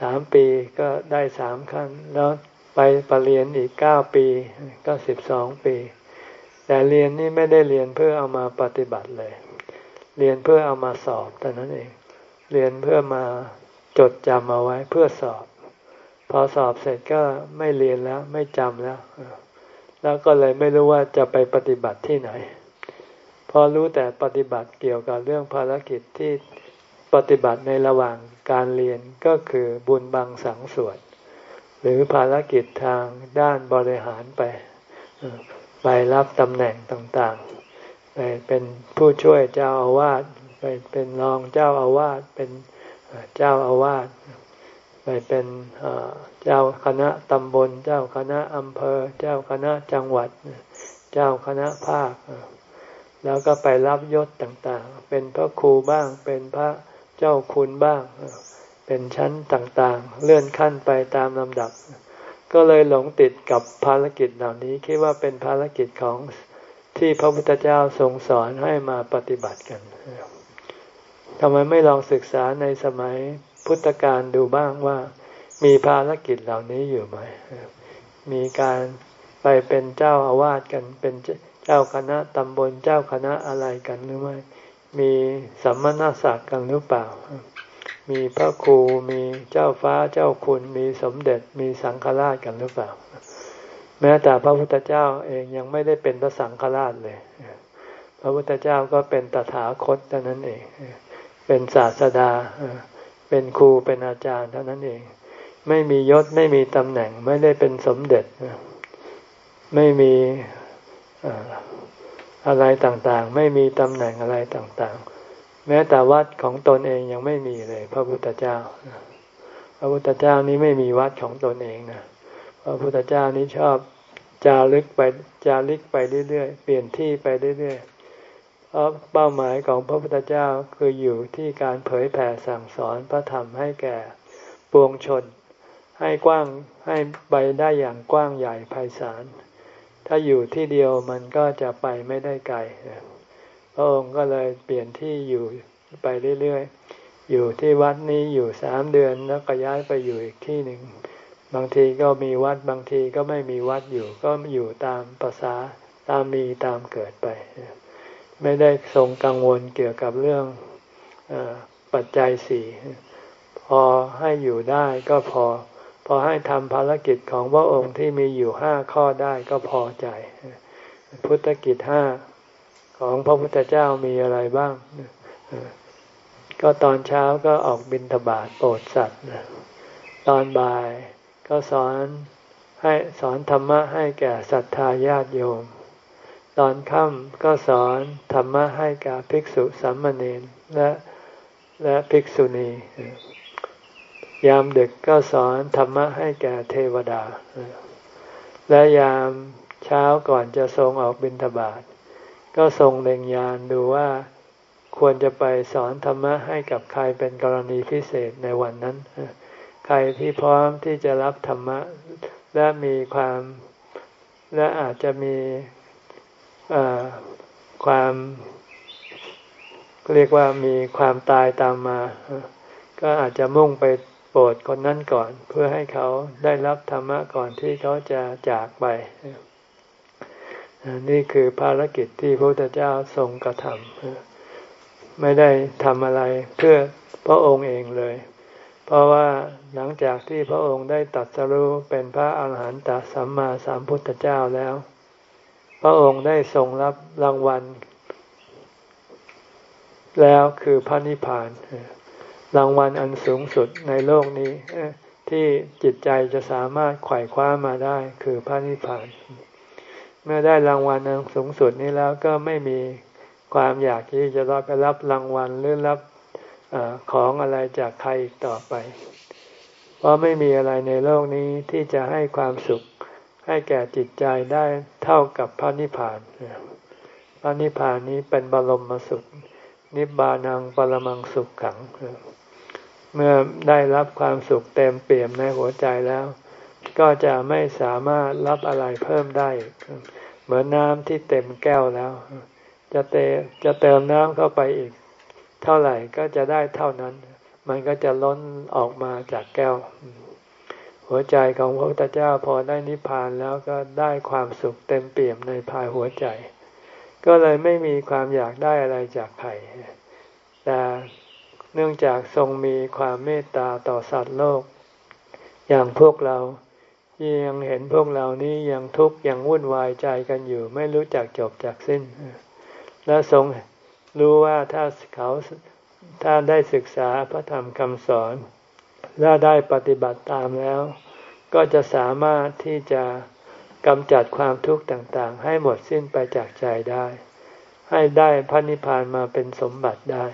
สามปีก็ได้สามครั้ง แล้วไปปรริญญาอีกเก้าปีก็สิบสองปี แต่เรียนนี่ไม่ได้เรียนเพื่อเอามาปฏิบัติเลย เรียนเพื่อเอามาสอบแต่นั้นเอง เรียนเพื่อมาจดจำเอาไว้เพื่อสอบ พอสอบเสร็จก็ไม่เรียนแล้วไม่จำแล้ว แล้วก็เลยไม่รู้ว่าจะไปปฏิบัติที่ไหน พอรู้แต่ปฏิบัติเกี่ยวกับเรื่องภารกิจที่ปฏิบัติในระหว่างการเรียนก็คือบุญบังสังสวดหรือภารกิจทางด้านบริหารไป ไปรับตำแหน่งต่างๆ ไปเป็นผู้ช่วยเจ้าอาวาสไปเป็นรองเจ้าอาวาสเป็นเจ้าอาวาสไปเป็นเจ้าคณะตำบล เจ้าคณะอำเภอ เจ้าคณะจังหวัด เจ้าคณะภาค แล้วก็ไปรับยศต่างๆ เป็นพระครูบ้าง เป็นพระเจ้าคุณบ้าง เป็นชั้นต่างๆ เลื่อนขั้นไปตามลำดับ ก็เลยหลงติดกับภารกิจเหล่านี้ คิดว่าเป็นภารกิจของ ที่พระพุทธเจ้าทรงสอนให้มาปฏิบัติกันทำไมไม่ลองศึกษาในสมัยพุทธกาลดูบ้างว่า มีภารกิจเหล่านี้อยู่ไหม มีการไปเป็นเจ้าอาวาสกัน เป็นเจ้าคณะตำบลเจ้าคณะอะไรกันหรือไม่ มีสัมมนาศักดิ์กันหรือเปล่า มีพระครูมีเจ้าฟ้าเจ้าคุณ มีสมเด็จมีสังฆราชกันหรือเปล่า แม้แต่พระพุทธเจ้าเองยังไม่ได้เป็นพระสังฆราชเลย พระพุทธเจ้าก็เป็นตถาคตเท่านั้นเอง เป็นศาสดา เป็นครูเป็นอาจารย์เท่านั้นเอง ไม่มียศไม่มีตำแหน่งไม่ได้เป็นสมเด็จ ไม่มีอะไรต่างๆ ไม่มีตำแหน่งอะไรต่างๆ แม้แต่วัดของตนเองยังไม่มีเลย พระพุทธเจ้า พระพุทธเจ้านี้ไม่มีวัดของตนเองนะ พระพุทธเจ้านี้ชอบจารึกไปจาริกไปเรื่อยๆ เปลี่ยนที่ไปเรื่อยๆ เพราะเป้าหมายของพระพุทธเจ้าคืออยู่ที่การเผยแผ่สั่งสอนพระธรรมให้แก่ปวงชน ให้กว้างให้ไปได้อย่างกว้างใหญ่ไพศาล ถ้าอยู่ที่เดียวมันก็จะไปไม่ได้ไกลพระองค์ก็เลยเปลี่ยนที่อยู่ไปเรื่อยๆ อยู่ที่วัดนี้อยู่สามเดือนแล้วก็ย้ายไปอยู่อีกที่หนึ่ง บางทีก็มีวัดบางทีก็ไม่มีวัดอยู่ ก็อยู่ตามภาษาตามมีตามเกิดไป ไม่ได้ทรงกังวลเกี่ยวกับเรื่องอปัจจัยสี่พอให้อยู่ได้ก็พอ พอให้ทำภารกิจของพระองค์ที่มีอยู่ห้าข้อได้ก็พอใจ พุทธกิจห้าของพระพุทธเจ้ามีอะไรบ้าง ก็ตอนเช้าก็ออกบิณฑบาตโปรดสัตว์ตอนบ่าย ก็สอนให้สอนธรรมะให้แก่ศรัทธาญาติโยม ตอนค่ำก็สอนธรรมะให้แก่ภิกษุสามเณรและและภิกษุณี ยามดึกก็สอนธรรมะให้แก่เทวดา และยามเช้าก่อนจะทรงออกบิณฑบาตก็ทรงเล็งยานดูว่าควรจะไปสอนธรรมะให้กับใครเป็นกรณีพิเศษในวันนั้น รที่พร้อมที่จะรับธรรมะ และมีความและอาจจะมีความเรียกว่ามีความตายตามมา ก็อาจจะมุ่งไปโปรดคนนั้นก่อน เพื่อให้เขาได้รับธรรมะก่อนที่เขาจะจากไป นี่คือภารกิจที่พระพุทธเจ้าทรงกระทำไม่ได้ทำอะไรเพื่อพระองค์เองเลย เพราะว่าหลังจากที่พระองค์ได้ตัดสรู้เป็นพระอาหารหันตสัมมาสัมพุทธเจ้าแล้ว พระองค์ได้ทรงรับรางวัล แล้วคือพระนิพพาน รางวัลอันสูงสุดในโลกนี้ ที่จิตใจจะสามารถไขว่คว้ามาได้คือพระนิพพาน เมื่อได้รางวัลอันสูงสุดนี้แล้วก็ไม่มีความอยากที่จะรอไปรับรางวัลหรือรับ อของอะไรจากใครต่อไป เพราะไม่มีอะไรในโลกนี้ที่จะให้ความสุขให้แก่จิตใจได้เท่ากับพระนิพพาน พระนิพพานนี้เป็นบรมสุข นิบานังปรมังสุขขัง เมื่อได้รับความสุขเต็มเปี่ยมในหัวใจแล้ว ก็จะไม่สามารถรับอะไรเพิ่มได้ เหมือนน้ำที่เต็มแก้วแล้ว จะเตจะเติมน้ำเข้าไปอีก เท่าไหร่ก็จะได้เท่านั้น มันก็จะล้นออกมาจากแก้ว หัวใจของพระพุทธเจ้าพอได้นิพพานแล้วก็ได้ความสุขเต็มเปี่ยมในภายหัวใจ ก็เลยไม่มีความอยากได้อะไรจากใครแต่เนื่องจากทรงมีความเมตตาต่อสัตว์โลก อย่างพวกเรายังเห็นพวกเรานี้ยังทุกข์ยังวุ่นวายใจกันอยู่ ไม่รู้จักจบจากสิ้น และทรง รู้ว่าถ้าเขาถ้าได้ศึกษาพระธรรมคำสอนและได้ปฏิบัติตามแล้ว ก็จะสามารถที่จะกำจัดความทุกข์ต่างๆ ให้หมดสิ้นไปจากใจได้ ให้ได้พระนิพพานมาเป็นสมบัติได้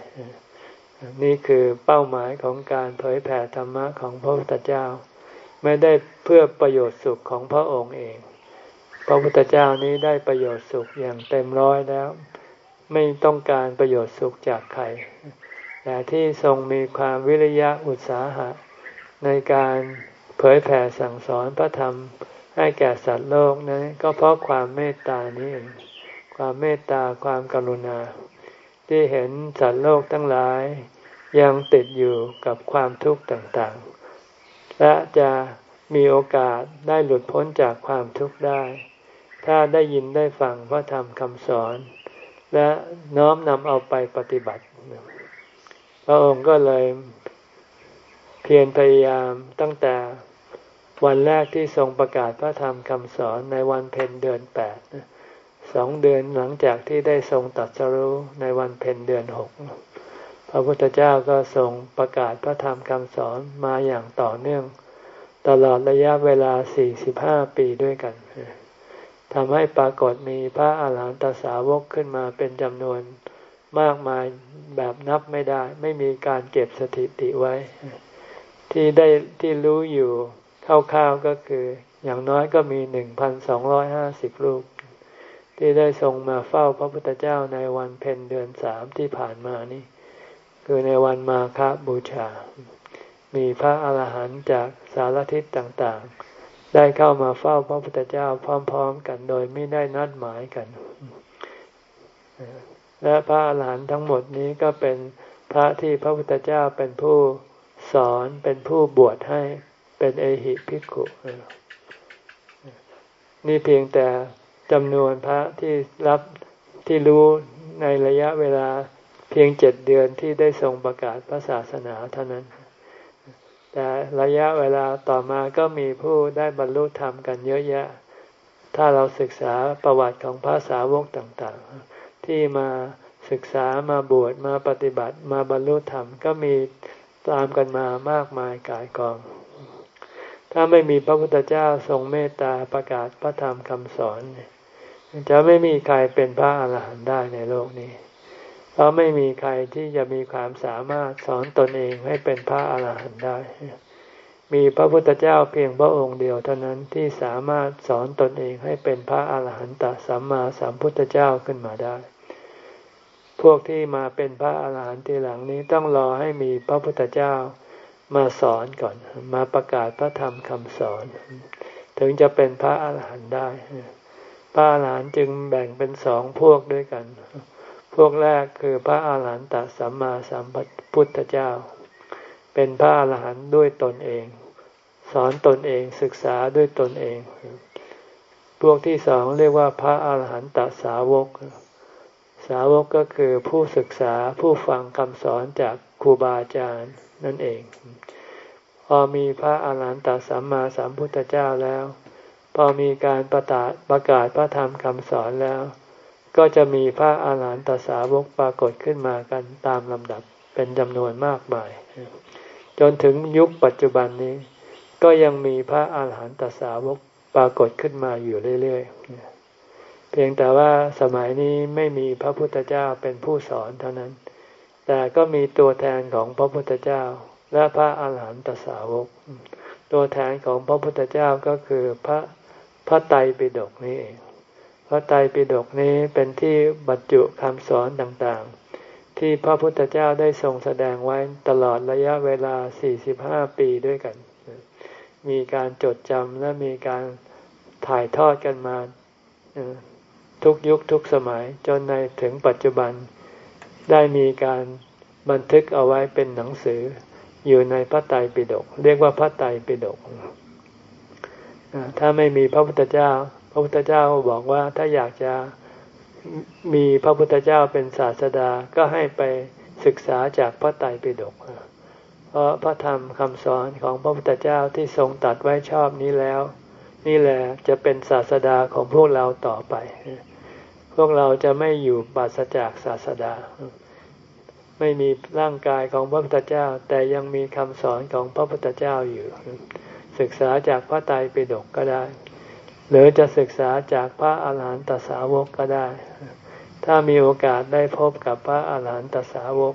นี่คือเป้าหมายของการเผยแผ่ธรรมะของพระพุทธเจ้า ไม่ได้เพื่อประโยชน์สุขของพระองค์เอง พระพุทธเจ้านี้ได้ประโยชน์สุขอย่างเต็มร้อยแล้ว ไม่ต้องการประโยชน์สุขจากใคร แต่ที่ทรงมีความวิริยะอุตสาหะ ในการเผยแผ่สั่งสอนพระธรรมให้แก่สัตว์โลกนั้นก็เพราะความเมตตานี้เองความเมตตาความกรุณา ที่เห็นสัตว์โลกทั้งหลาย ยังติดอยู่กับความทุกข์ต่างๆ และจะมีโอกาสได้หลุดพ้นจากความทุกข์ได้ ถ้าได้ยินได้ฟังพระธรรมคำสอน และน้อมนำเอาไปปฏิบัติ พระองค์ก็เลยเพียรพยายามตั้งแต่วันแรกที่ทรงประกาศพระธรรมคำสอนในวันเพ็ญเดือนแปดสองเดือนหลังจากที่ได้ทรงตัดสรู้ในวันเพ็ญเดือนหกพระพุทธเจ้าก็ทรงประกาศพระธรรมคำสอนมาอย่างต่อเนื่อง ตลอดระยะเวลา 45 ปีด้วยกัน ทำให้ปรากฏมีพระอาหารหันตสาวกขึ้นมาเป็นจำนวนมากมายแบบนับไม่ได้ ไม่มีการเก็บสถิติไว้ ที่ได้ที่รู้อยู่คร่าวๆก็คือ อย่างน้อยก็มีหนึ่งพันสองร้อยห้าสิบรูป ที่ได้ทรงมาเฝ้าพระพุทธเจ้าในวันเพ็ญเดือนสามที่ผ่านมานี่คือในวันมาฆบูชา มีพระอาหารหันต์จากสารทิศต่างๆ ได้เข้ามาเฝ้าพระพุทธเจ้าพร้อม ๆ กันโดยไม่ได้นัดหมายกัน และพระอาหารหันต์ทั้งหมดนี้ก็เป็นพระที่พระพุทธเจ้าเป็นผู้สอนเป็นผู้บวชให้เป็นเอหิภิกขุนี่เพียงแต่จำนวนพระที่รับที่รู้ในระยะเวลาเพียงเจ็ดเดือนที่ได้ทรงประกาศพระศาสนาเท่านั้น แต่ระยะเวลาต่อมาก็มีผู้ได้บรรลุธรรมกันเยอะแยะ ถ้าเราศึกษาประวัติของพระสาวกต่างๆ ที่มาศึกษามาบวชมาปฏิบัติมาบรรลุธรรมก็มีตามกันมามากมายกายกอง ถ้าไม่มีพระพุทธเจ้าทรงเมตตาประกาศพระธรรมคำสอน จะไม่มีใครเป็นพระอาหารหันต์ได้ในโลกนี้ พราะไม่มีใครที่จะมีความสามารถสอนตนเองให้เป็นพระอาหารหันต์ได้ มีพระพุทธเจ้าเพียงพระองค์เดียวเท่านั้นที่สามารถสอนตนเองให้เป็นพระอาหารหันตสัมมาสัมพุทธเจ้าขึ้นมาได้ พวกที่มาเป็นพระอาหารหันต์ทีหลังนี้ต้องรอให้มีพระพุทธเจ้ามาสอนก่อน มาประกาศพระธรรมคำสอน ถึงจะเป็นพระอาหารหันต์ได้ พระอาหารหันต์จึงแบ่งเป็นสองพวกด้วยกันพ วกแรกคือพระอาหารหันตสัมมาสัมพุทธเจ้า เป็นพระอาหารหันต์ด้วยตนเอง สอนตนเองศึกษาด้วยตนเอง พวกที่สองเรียกว่าพระอาหารหันตสาวก สาวกก็คือผู้ศึกษาผู้ฟังคำสอนจากครูบาอาจารย์นั่นเอง พอมีพระอาหารหันตสัมมาสัมพุทธเจ้าแล้ว พอมีการประกาศประกาศพระธรรมคำสอนแล้ว ก็จะมีพระอาหารหันตสาวกปรากฏขึ้นมากันตามลำดับเป็นจำนวนมากมาย จนถึงยุคปัจจุบันนี้ ก็ยังมีพระอาหารหันตสาวกปรากฏขึ้นมาอยู่เรื่อยๆ เพียงแต่ว่าสมัยนี้ไม่มีพระพุทธเจ้าเป็นผู้สอนเท่านั้น แต่ก็มีตัวแทนของพระพุทธเจ้า และพระอาหารหันตสาวก ตัวแทนของพระพุทธเจ้าก็คือพระพระไตรปิฎกนี้เอง พระไตรปิฎกนี้เป็นที่บรรจุคำสอนต่างๆ ที่พระพุทธเจ้าได้ทรงแสดงไว้ตลอดระยะเวลา 45 ปีด้วยกัน มีการจดจำและมีการถ่ายทอดกันมาทุกยุคทุกสมัยจนในถึงปัจจุบันได้มีการบันทึกเอาไว้เป็นหนังสืออยู่ในพระไตรปิฎกเรียกว่าพระไตรปิฎกถ้าไม่มีพระพุทธเจ้า ระพุทธเจ้าบอกว่าถ้าอยากจะมีพระพุทธเจ้าเป็นศาสดาก็ให้ไปศึกษาจากพระไตรปิฎกเพราะพระธรรมคำสอนของพระพุทธเจ้าที่ทรงตัดไว้ชอบนี้แล้ว นี่แหละจะเป็นศาสดาของพวกเราต่อไป พวกเราจะไม่อยู่ปราศจากศาสดา ไม่มีร่างกายของพระพุทธเจ้า แต่ยังมีคำสอนของพระพุทธเจ้าอยู่ ศึกษาจากพระไตรปิฎกก็ได้ หรือจะศึกษาจากพระอาหารหันตสาวกก็ได้ ถ้ามีโอกาสได้พบกับพระอาหารหันตสาวก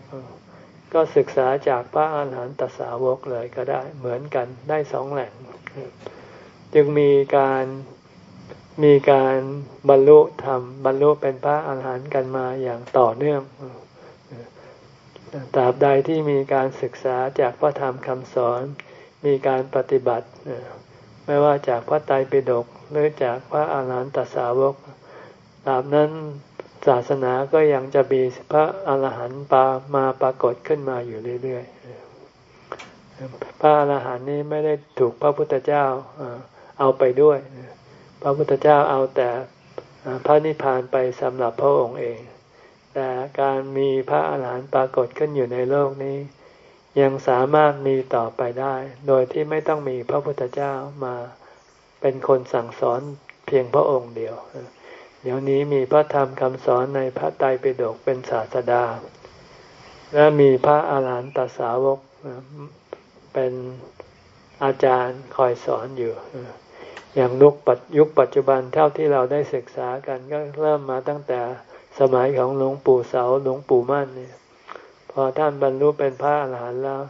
ก็ศึกษาจากพระอาหารหันตสาวกเลยก็ได้ เหมือนกันได้สองแหล่ง จึงมีการมีการบรรลุธรรมบรรลุเป็นพระอาหารหันต์กันมาอย่างต่อเนื่องตราบใดที่มีการศึกษาจากพระธรรมคำสอน มีการปฏิบัติ ไม่ว่าจากพระไตรปิฎก หรือจากพระอาหารหันตสาวกตราบนั้นศาสนาก็ยังจะมีพระอาหารหันต์ปามาปรากฏขึ้นมาอยู่เรื่อยๆ พระอาหารหันต์นี้ไม่ได้ถูกพระพุทธเจ้าเอาไปด้วย พระพุทธเจ้าเอาแต่พระนิพพานไปสำหรับพระองค์เอง แต่การมีพระอาหารหันต์ปรากฏขึ้นอยู่ในโลกนี้ ยังสามารถมีต่อไปได้ โดยที่ไม่ต้องมีพระพุทธเจ้ามา เป็นคนสั่งสอนเพียงพระองค์เดียว เดี๋ยวนี้มีพระธรรมคำสอนในพระไตรปิฎกเป็นศาสดา และมีพระอาหารหันตสาวกเป็นอาจารย์คอยสอนอยู่ อย่างยุคปัจยุคปัจจุบันเท่าที่เราได้ศึกษากันก็เริ่มมาตั้งแต่สมัยของหลวงปู่เสาหลวงปู่มั่นเนี่ยพอท่านบรรลุเป็นพระอรหันต์แล้ว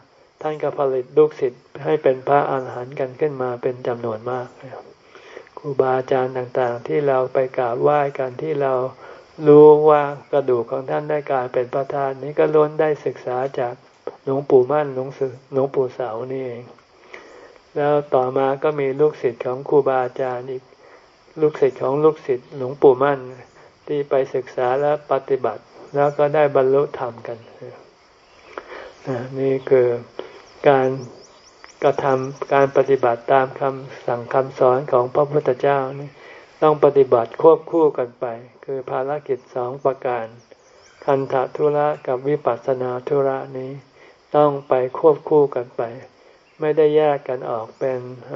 ท่านก็ผลิตลูกศิษย์ให้เป็นพระอรหันต์กันขึ้นมาเป็นจำนวนมากครูบาอาจารย์ต่างๆ ที่เราไปกราบไหว้กันที่เรารู้ว่ากระดูกของท่านได้กลายเป็นพระธาตุนี้ก็ล้วนได้ศึกษาจากหลวงปู่มั่นหลวงสือหลวงปู่เสานี่เองแล้วต่อมาก็มีลูกศิษย์ของครูบาอาจารย์อีกลูกศิษย์ของลูกศิษย์หลวงปู่มั่นที่ไปศึกษาและปฏิบัติ แล้วก็ได้บรรลุธรรมกันนี่คือ การกระทำการปฏิบัติตามคำสั่งคำสอนของพระพุทธเจ้านี่ต้องปฏิบัติควบคู่กันไป คือภารกิจสองประการ คันธทุระกับวิปัสสนาธุระนี้ ต้องไปควบคู่กันไป ไม่ได้แยกกันออกเป็นอ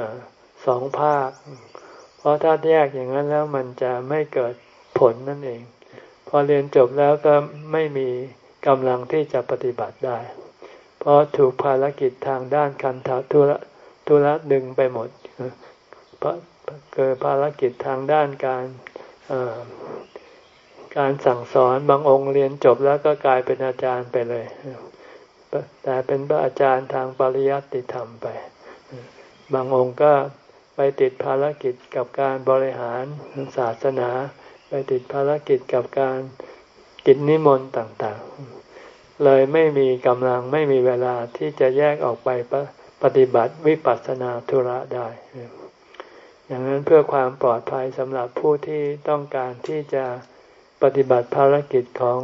สองภาค เพราะถ้าแยกอย่างนั้นแล้วมันจะไม่เกิดผลนั่นเอง พอเรียนจบแล้วก็ไม่มีกำลังที่จะปฏิบัติได้ เพราะถูกภารกิจทางด้านคันธทุระทุระดึงไปหมดเพราะเกิดภารกิจทางด้านการการสั่งสอนบางองค์เรียนจบแล้วก็กลายเป็นอาจารย์ไปเลย แต่เป็นพระอาจารย์ทางปริยัติธรรมไป บางองค์ก็ไปติดภารกิจกับการบริหารศาสนา ไปติดภารกิจกับการกิจนิมนต์ต่าง ๆ เลยไม่มีกำลังไม่มีเวลาที่จะแยกออกไปปฏิบัติวิปัสสนาธุระได้ อย่างนั้นเพื่อความปลอดภัยสำหรับผู้ที่ต้องการที่จะปฏิบัติภารกิจของ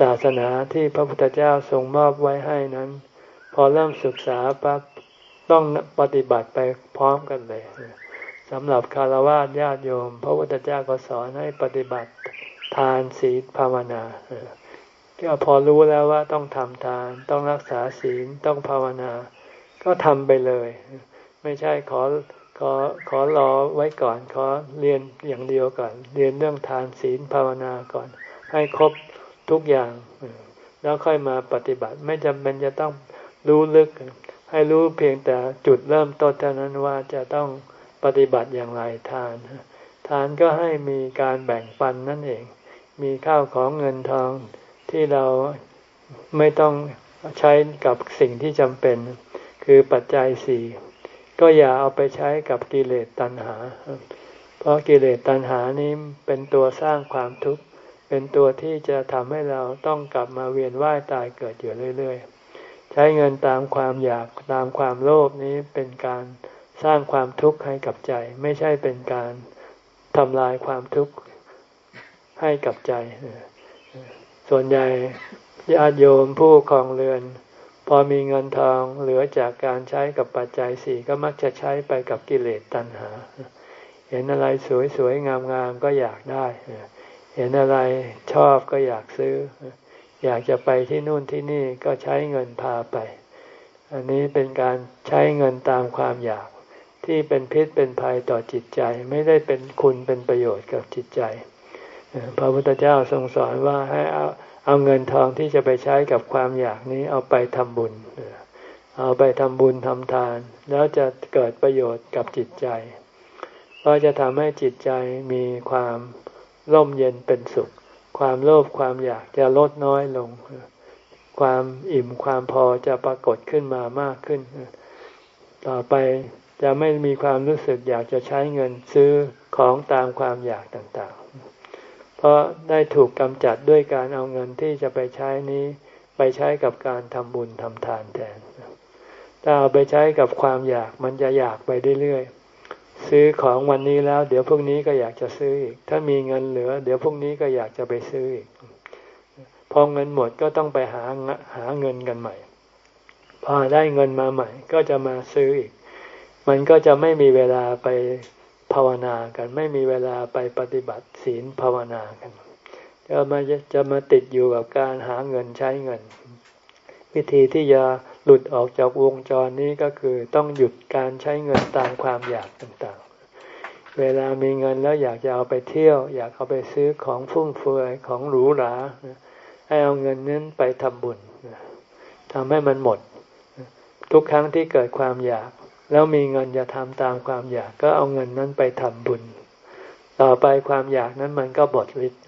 ศาสนาที่พระพุทธเจ้าทรงมอบไว้ให้นั้น พอเริ่มศึกษาปั๊บต้องปฏิบัติไปพร้อมกันเลยสำหรับคารวะญาติโยม พระพุทธเจ้าก็สอนให้ปฏิบัติทานศีลภาวนา ก็พอรู้แล้วว่าต้องทำทาน ต้องรักษาศีลต้องภาวนา ก็ทำไปเลย ไม่ใช่ขอขอขอรอไว้ก่อน ขอเรียนอย่างเดียวก่อน เรียนเรื่องทานศีลภาวนาก่อน ให้ครบทุกอย่าง แล้วค่อยมาปฏิบัติ ไม่จำเป็นจะต้องรู้ลึก ให้รู้เพียงแต่จุดเริ่มต้นเท่านั้นว่าจะต้องปฏิบัติอย่างไรทาน ทานก็ให้มีการแบ่งปันนั่นเอง มีข้าวของเงินทอง ที่เราไม่ต้องใช้กับสิ่งที่จำเป็น คือปัจจัยสี่ก็อย่าเอาไปใช้กับกิเลสตัณหา เพราะกิเลสตัณหานี้เป็นตัวสร้างความทุกข์ เป็นตัวที่จะทำให้เราต้องกลับมาเวียนว่ายตายเกิดอยู่เรื่อยๆ ใช้เงินตามความอยากตามความโลภนี้เป็นการสร้างความทุกข์ให้กับใจ ไม่ใช่เป็นการทำลายความทุกข์ให้กับใจ ส่วนใหญ่ญาติโยมผู้คลองเรือน พอมีเงินทองเหลือจากการใช้กับปัจจัยสี่ก็มักจะใช้ไปกับกิเลสตัณหา เห็นอะไรสวยๆงามๆก็อยากได้ เห็นอะไรชอบก็อยากซื้อ อยากจะไปที่นู่นที่นี่ก็ใช้เงินพาไป อันนี้เป็นการใช้เงินตามความอยากที่เป็นพิษเป็นภัยต่อจิตใจไม่ได้เป็นคุณเป็นประโยชน์กับจิตใจ พระพุทธเจ้าทรงสอนว่าให้เอาเอาเงินทองที่จะไปใช้กับความอยากนี้เอาไปทำบุญ เอาไปทำบุญทำทาน แล้วจะเกิดประโยชน์กับจิตใจเพราะจะทำให้จิตใจมีความร่มเย็นเป็นสุข ความโลภความอยากจะลดน้อยลง ความอิ่มความพอจะปรากฏขึ้นมามากขึ้น ต่อไปจะไม่มีความรู้สึกอยากจะใช้เงินซื้อของตามความอยากต่างๆ เพราะได้ถูกกำจัดด้วยการเอาเงินที่จะไปใช้นี้ ไปใช้กับการทำบุญทำทานแทนถ้าเอาไปใช้กับความอยากมันจะอยากไปเรื่อยๆซื้อของวันนี้แล้ว เดี๋ยวพรุ่งนี้ก็อยากจะซื้ออีก ถ้ามีเงินเหลือ เดี๋ยวพรุ่งนี้ก็อยากจะไปซื้ออีกพอเงินหมดก็ต้องไปหาหาเงินกันใหม่ พอได้เงินมาใหม่ ก็จะมาซื้ออีก มันก็จะไม่มีเวลาไป ภาวนากันไม่มีเวลาไปปฏิบัติศีลภาวนากันจะมาจะมาติดอยู่กับการหาเงินใช้เงิน วิธีที่จะหลุดออกจากวงจรนี้ก็คือต้องหยุดการใช้เงินตามความอยากต่างๆ เวลามีเงินแล้วอยากจะเอาไปเที่ยว อยากเอาไปซื้อของฟุ่มเฟือยของหรูหราให้เอาเงินนั้นไปทำบุญทำให้มันหมด ทุกครั้งที่เกิดความอยาก แล้วมีเงินจะทำตามความอยากก็เอาเงินนั้นไปทำบุญ ต่อไปความอยากนั้นมันก็บดฤทธิ์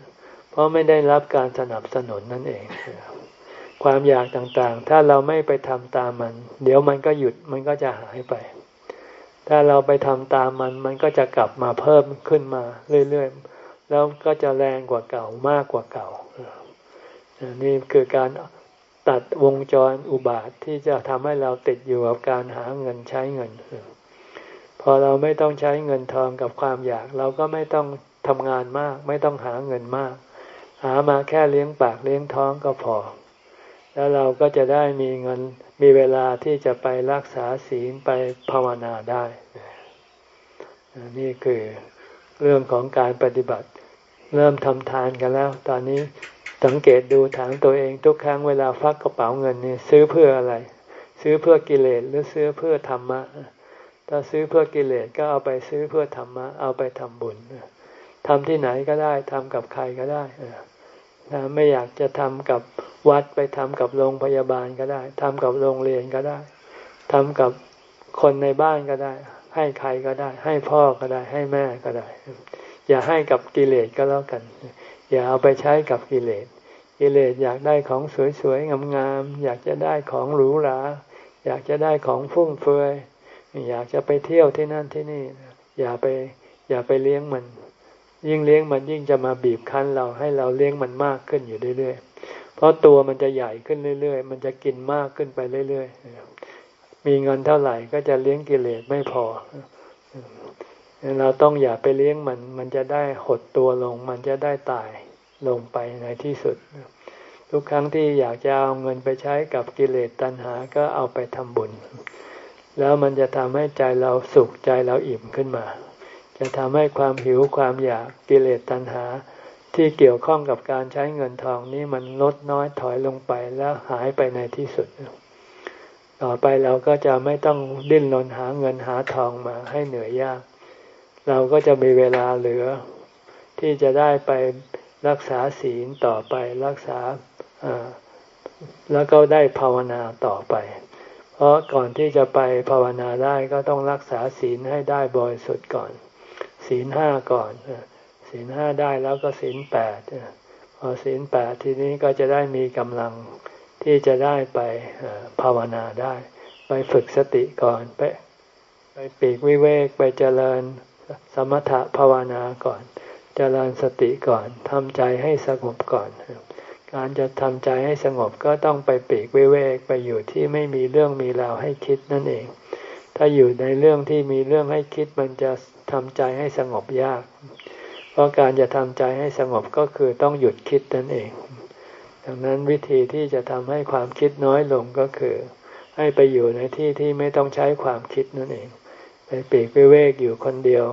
พราะไม่ได้รับการสนับสนุนนั่นเอง ความอยากต่างๆ ถ้าเราไม่ไปทำตามมัน เดี๋ยวมันก็หยุดมันก็จะหายไป ถ้าเราไปทำตามมัน มันก็จะกลับมาเพิ่มขึ้นมาเรื่อยๆ แล้วก็จะแรงกว่าเก่ามากกว่าเก่านี่คือการ ตัดวงจรอุบาทที่จะทำให้เราติดอยู่กับการหาเงินใช้เงิน พอเราไม่ต้องใช้เงินทองกับความอยาก เราก็ไม่ต้องทำงานมาก ไม่ต้องหาเงินมาก หามาแค่เลี้ยงปากเลี้ยงท้องก็พอ แล้วเราก็จะได้มีเงินมีเวลาที่จะไปรักษาศีลไปภาวนาได้นี่คือเรื่องของการปฏิบัติ เริ่มทำทานกันแล้ว ตอนนี้ สังเกตดูถามตัวเองทุกครั้งเวลาฟักกระเป๋าเงินนี่ซื้อเพื่ออะไร ซื้อเพื่อกิเลสหรือซื้อเพื่อธรรมะ ถ้าซื้อเพื่อกิเลสก็เอาไปซื้อเพื่อธรรมะ เอาไปทำบุญทำที่ไหนก็ได้ทำกับใครก็ได้ถ้าไม่อยากจะทำกับวัดไปทำกับโรงพยาบาลก็ได้ทำกับโรงเรียนก็ได้ทำกับคนในบ้านก็ได้ ให้ใครก็ได้ ให้พ่อก็ได้ ให้แม่ก็ได้ อย่าให้กับกิเลสก็แล้วกัน อย่าเอาไปใช้กับกิเลสกิเลสอยากได้ของสวยๆงามๆอยากจะได้ของหรูหราอยากจะได้ของฟุ่มเฟือยอยากจะไปเที่ยวที่นั่นที่นี่ อย่าไปอย่าไปเลี้ยงมัน ยิ่งเลี้ยงมันยิ่งจะมาบีบคั้นเราให้เราเลี้ยงมันมากขึ้นอยู่เรื่อยๆเพราะตัวมันจะใหญ่ขึ้นเรื่อยๆ มันจะกินมากขึ้นไปเรื่อยๆมีเงินเท่าไหร่ก็จะเลี้ยงกิเลสไม่พอ เราต้องอย่าไปเลี้ยงมัน มันจะได้หดตัวลง มันจะได้ตายลงไปในที่สุด ทุกครั้งที่อยากจะเอาเงินไปใช้กับกิเลสตัณหาก็เอาไปทำบุญ แล้วมันจะทำให้ใจเราสุขใจเราอิ่มขึ้นมา จะทำให้ความหิวความอยากกิเลสตัณหา ที่เกี่ยวข้องกับการใช้เงินทองนี้มันลดน้อยถอยลงไปแล้วหายไปในที่สุดต่อไปเราก็จะไม่ต้องดิ้นรนหาเงินหาทองมาให้เหนื่อยยาก เราก็จะมีเวลาเหลือ ที่จะได้ไปรักษาศีลต่อไปรักษาแล้วก็ได้ภาวนาต่อไป เพราะก่อนที่จะไปภาวนาได้ก็ต้องรักษาศีลให้ได้บริสุทธิ์ก่อน ศีลห้าก่อนศีลห้าได้แล้วก็ศีลแปดพอศีลแปดทีนี้ก็จะได้มีกำลังที่จะได้ไปภาวนาได้ ไปฝึกสติก่อนไปไปปีกวิเวกไปเจริญ สมถะภาวนาก่อนเจริญสติก่อนทำใจให้สงบก่อน การจะทำใจให้สงบก็ต้องไปปีกเวกไปอยู่ที่ไม่มีเรื่องมีราวให้คิดนั่นเอง ถ้าอยู่ในเรื่องที่มีเรื่องให้คิดมันจะทำใจให้สงบยาก เพราะการจะทำใจให้สงบก็คือต้องหยุดคิดนั่นเอง ดังนั้นวิธีที่จะทำให้ความคิดน้อยลงก็คือ ให้ไปอยู่ในที่ที่ไม่ต้องใช้ความคิดนั่นเอง ไปปีกเวกอยู่คนเดียว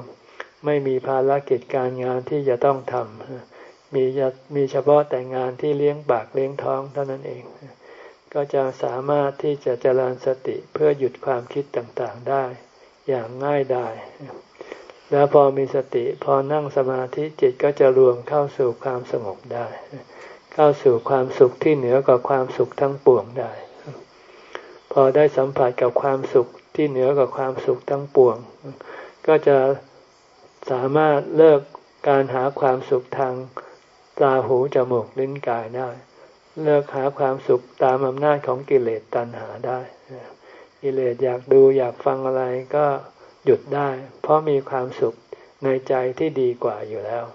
ไม่มีภารกิจการงานที่จะต้องทำมีมีเฉพาะแต่งานที่เลี้ยงปากเลี้ยงท้องเท่านั้นเอง ก็จะสามารถที่จะเจริญสติเพื่อหยุดความคิดต่างๆได้ อย่างง่ายได้แล้วพอมีสติพอนั่งสมาธิจิตก็จะรวมเข้าสู่ความสงบได้ เข้าสู่ความสุขที่เหนือกว่าความสุขทั้งปวงได้ พอได้สัมผัสกับความสุข ที่เหนือกว่าความสุขทั้งปวง ก็จะสามารถเลิกการหาความสุขทางตาหูจมูกลิ้นกายได้ เลิกหาความสุขตามอำนาจของกิเลสตัณหาได้กิเลสอยากดูอยากฟังอะไรก็หยุดได้ เพราะมีความสุขในใจที่ดีกว่าอยู่แล้ว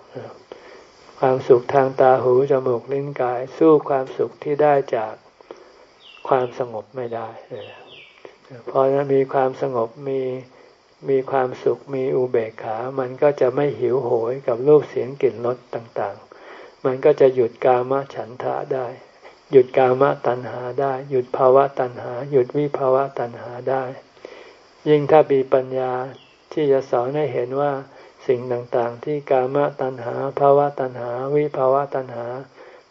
ความสุขทางตาหูจมูกลิ้นกาย สู้ความสุขที่ได้จากความสงบไม่ได้ พอมีความสงบมีมีความสุขมีอุเบกขา มันก็จะไม่หิวโหยกับรูปเสียงกลิ่นรสต่างๆ มันก็จะหยุดกามฉันทะได้ หยุดกามตัณหาได้ หยุดภาวะตัณหา หยุดวิภาวะตัณหาได้ ยิ่งถ้ามีปัญญาที่จะสอนให้เห็นว่าสิ่งต่างๆ ที่กามตัณหาภาวะตัณหา วิภาวะตัณหา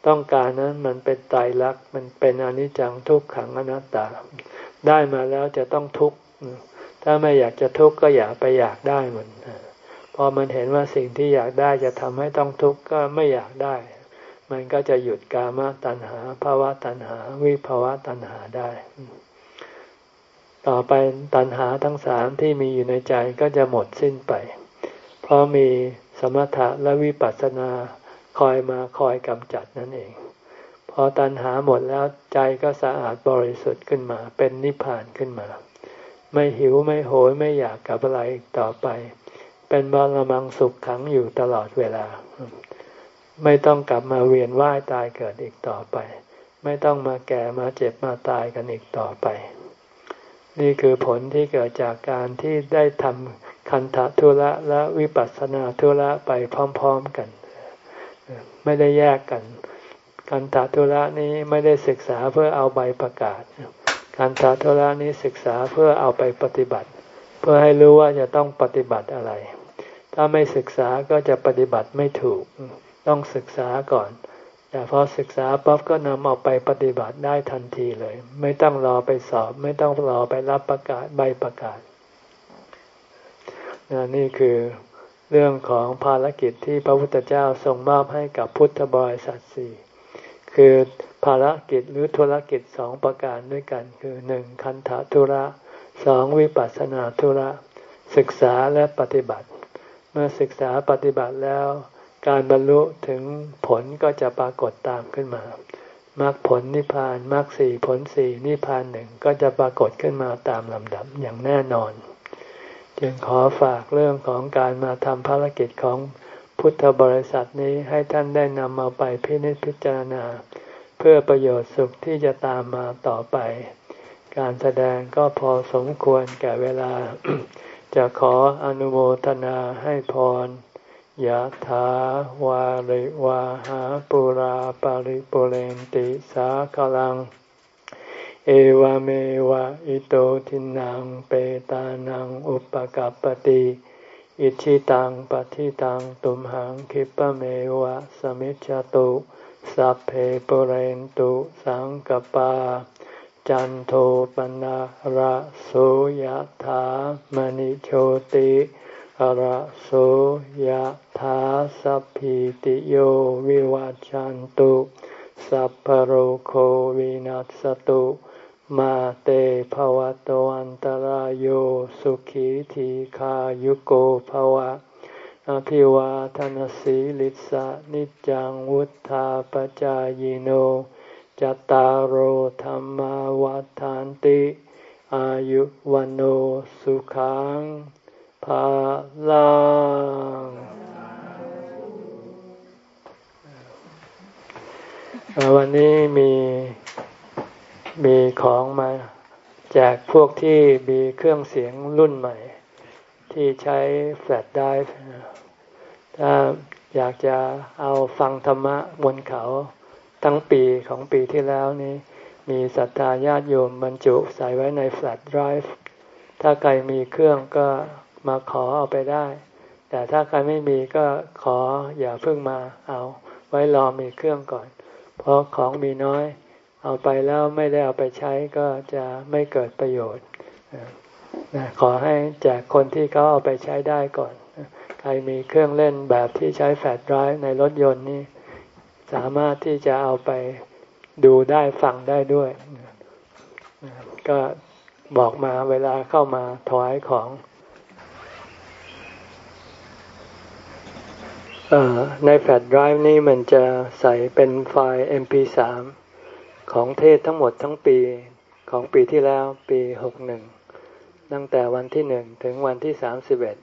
ต้องการนั้นมันเป็นไตรลักมันเป็นอนิจจังทุกขังอนัตตา ได้มาแล้วจะต้องทุกข์ถ้าไม่อยากจะทุกข์ก็อย่าไปอยากได้มันพอมันเห็นว่าสิ่งที่อยากได้จะทำให้ต้องทุกข์ก็ไม่อยากได้ มันก็จะหยุดกามตัณหาภาวะตัณหา วิภาวะตัณหาได้ ต่อไปตัณหาทั้งสามที่มีอยู่ในใจก็จะหมดสิ้นไป เพราะมีสมถะและวิปัสสนาคอยมาคอยกำจัดนั่นเอง พอตัณหาหมดแล้วใจก็สะอาดบริสุทธิ์ขึ้นมา เป็นนิพพานขึ้นมา ไม่หิวไม่โหยไม่อยากกับอะไรอีกต่อไป เป็นบารมังสุขขังอยู่ตลอดเวลา ไม่ต้องกลับมาเวียนว่ายตายเกิดอีกต่อไป ไม่ต้องมาแก่มาเจ็บมาตายกันอีกต่อไป นี่คือผลที่เกิดจากการที่ได้ทำคันธทุระและวิปัสสนาทุระไปพร้อม ๆกัน ไม่ได้แยกกัน การตาธุระนี้ไม่ได้ศึกษาเพื่อเอาใบประกาศการตาธุระนี้ศึกษาเพื่อเอาไปปฏิบัติ เพื่อให้รู้ว่าจะต้องปฏิบัติอะไร ถ้าไม่ศึกษาก็จะปฏิบัติไม่ถูก ต้องศึกษาก่อน แต่พอศึกษาปั๊บก็นำเอาไปปฏิบัติได้ทันทีเลย ไม่ต้องรอไปสอบ ไม่ต้องรอไปรับประกาศใบประกาศ นี่คือเรื่องของภารกิจที่พระพุทธเจ้าทรงมอบให้กับพุทธบริษัทสี่ คือภารกิจหรือธุรกิจสองประการด้วยกัน คือหนึ่งคันธทุระสองวิปัสสนาธุระศึกษาและปฏิบัติ เมื่อศึกษาปฏิบัติแล้ว การบรรลุถึงผลก็จะปรากฏตามขึ้นมามรรคผลนิพพานมรรคสี่ผลสี่นิพพานหนึ่งก็จะปรากฏขึ้นมาตามลำดับอย่างแน่นอน จึงขอฝากเรื่องของการมาทำภารกิจของ พุทธบริษัทนี้ให้ท่านได้นำเอาไปพินิจพิจารณา เพื่อประโยชน์สุขที่จะตามมาต่อไป การแสดงก็พอสมควรแก่เวลา จะขออนุโมทนาให้พรยะถาวาริวาหาปุราปาริปุเรนติสาคลัง เอวเมวะอิโตทินังเปตานังอุปกัรปติ อิชิตังปฏิตังตุมหังคิปะเมวะสมิจจตุสัพเพปเรนตุสังกปา จันโทปนะระโสยธามณิโชติระโสยธาสัพพิติโยวิวัจจันตุ สัพพโรโควินัสตุ มาเตภวะตวันตารโยสุขีทีขายุโกภวะ อภิวาทนสีลิสะนิจังวุธาปจายโนจตารโหธรรมวัฏานติ อายุวันโอสุขังภาลังวันนี้มี มีของมาแจกพวกที่มีเครื่องเสียงรุ่นใหม่ ที่ใช้แฟลชไดร์ถ้าอยากจะเอาฟังธรรมะบนเขาทั้งปีของปีที่แล้วนี้ มีศรัทธาญาติโยมบรรจุใส่ไว้ในแฟลชไดร์ถ้าใครมีเครื่องก็มาขอเอาไปได้ แต่ถ้าใครไม่มีก็ขออย่าเพิ่งมาเอา ไว้รอมีเครื่องก่อน เพราะของมีน้อย เอาไปแล้วไม่ได้เอาไปใช้ก็จะไม่เกิดประโยชน์ขอให้แจกคนที่เขาเอาไปใช้ได้ก่อน ใครมีเครื่องเล่นแบบที่ใช้แฟลชไดรฟ์ในรถยนต์นี่สามารถที่จะเอาไปดูได้ฟังได้ด้วย ก็บอกมาเวลาเข้ามาถวายของอในแฟลชไดรฟ์นี่มันจะใส่เป็นไฟล์ MP3 ของเทศทั้งหมดทั้งปีของปีที่แล้วปีหกหนึ่งตั้งแต่วันที่หนึ่งถึงวันที่สามสิบเอ็ด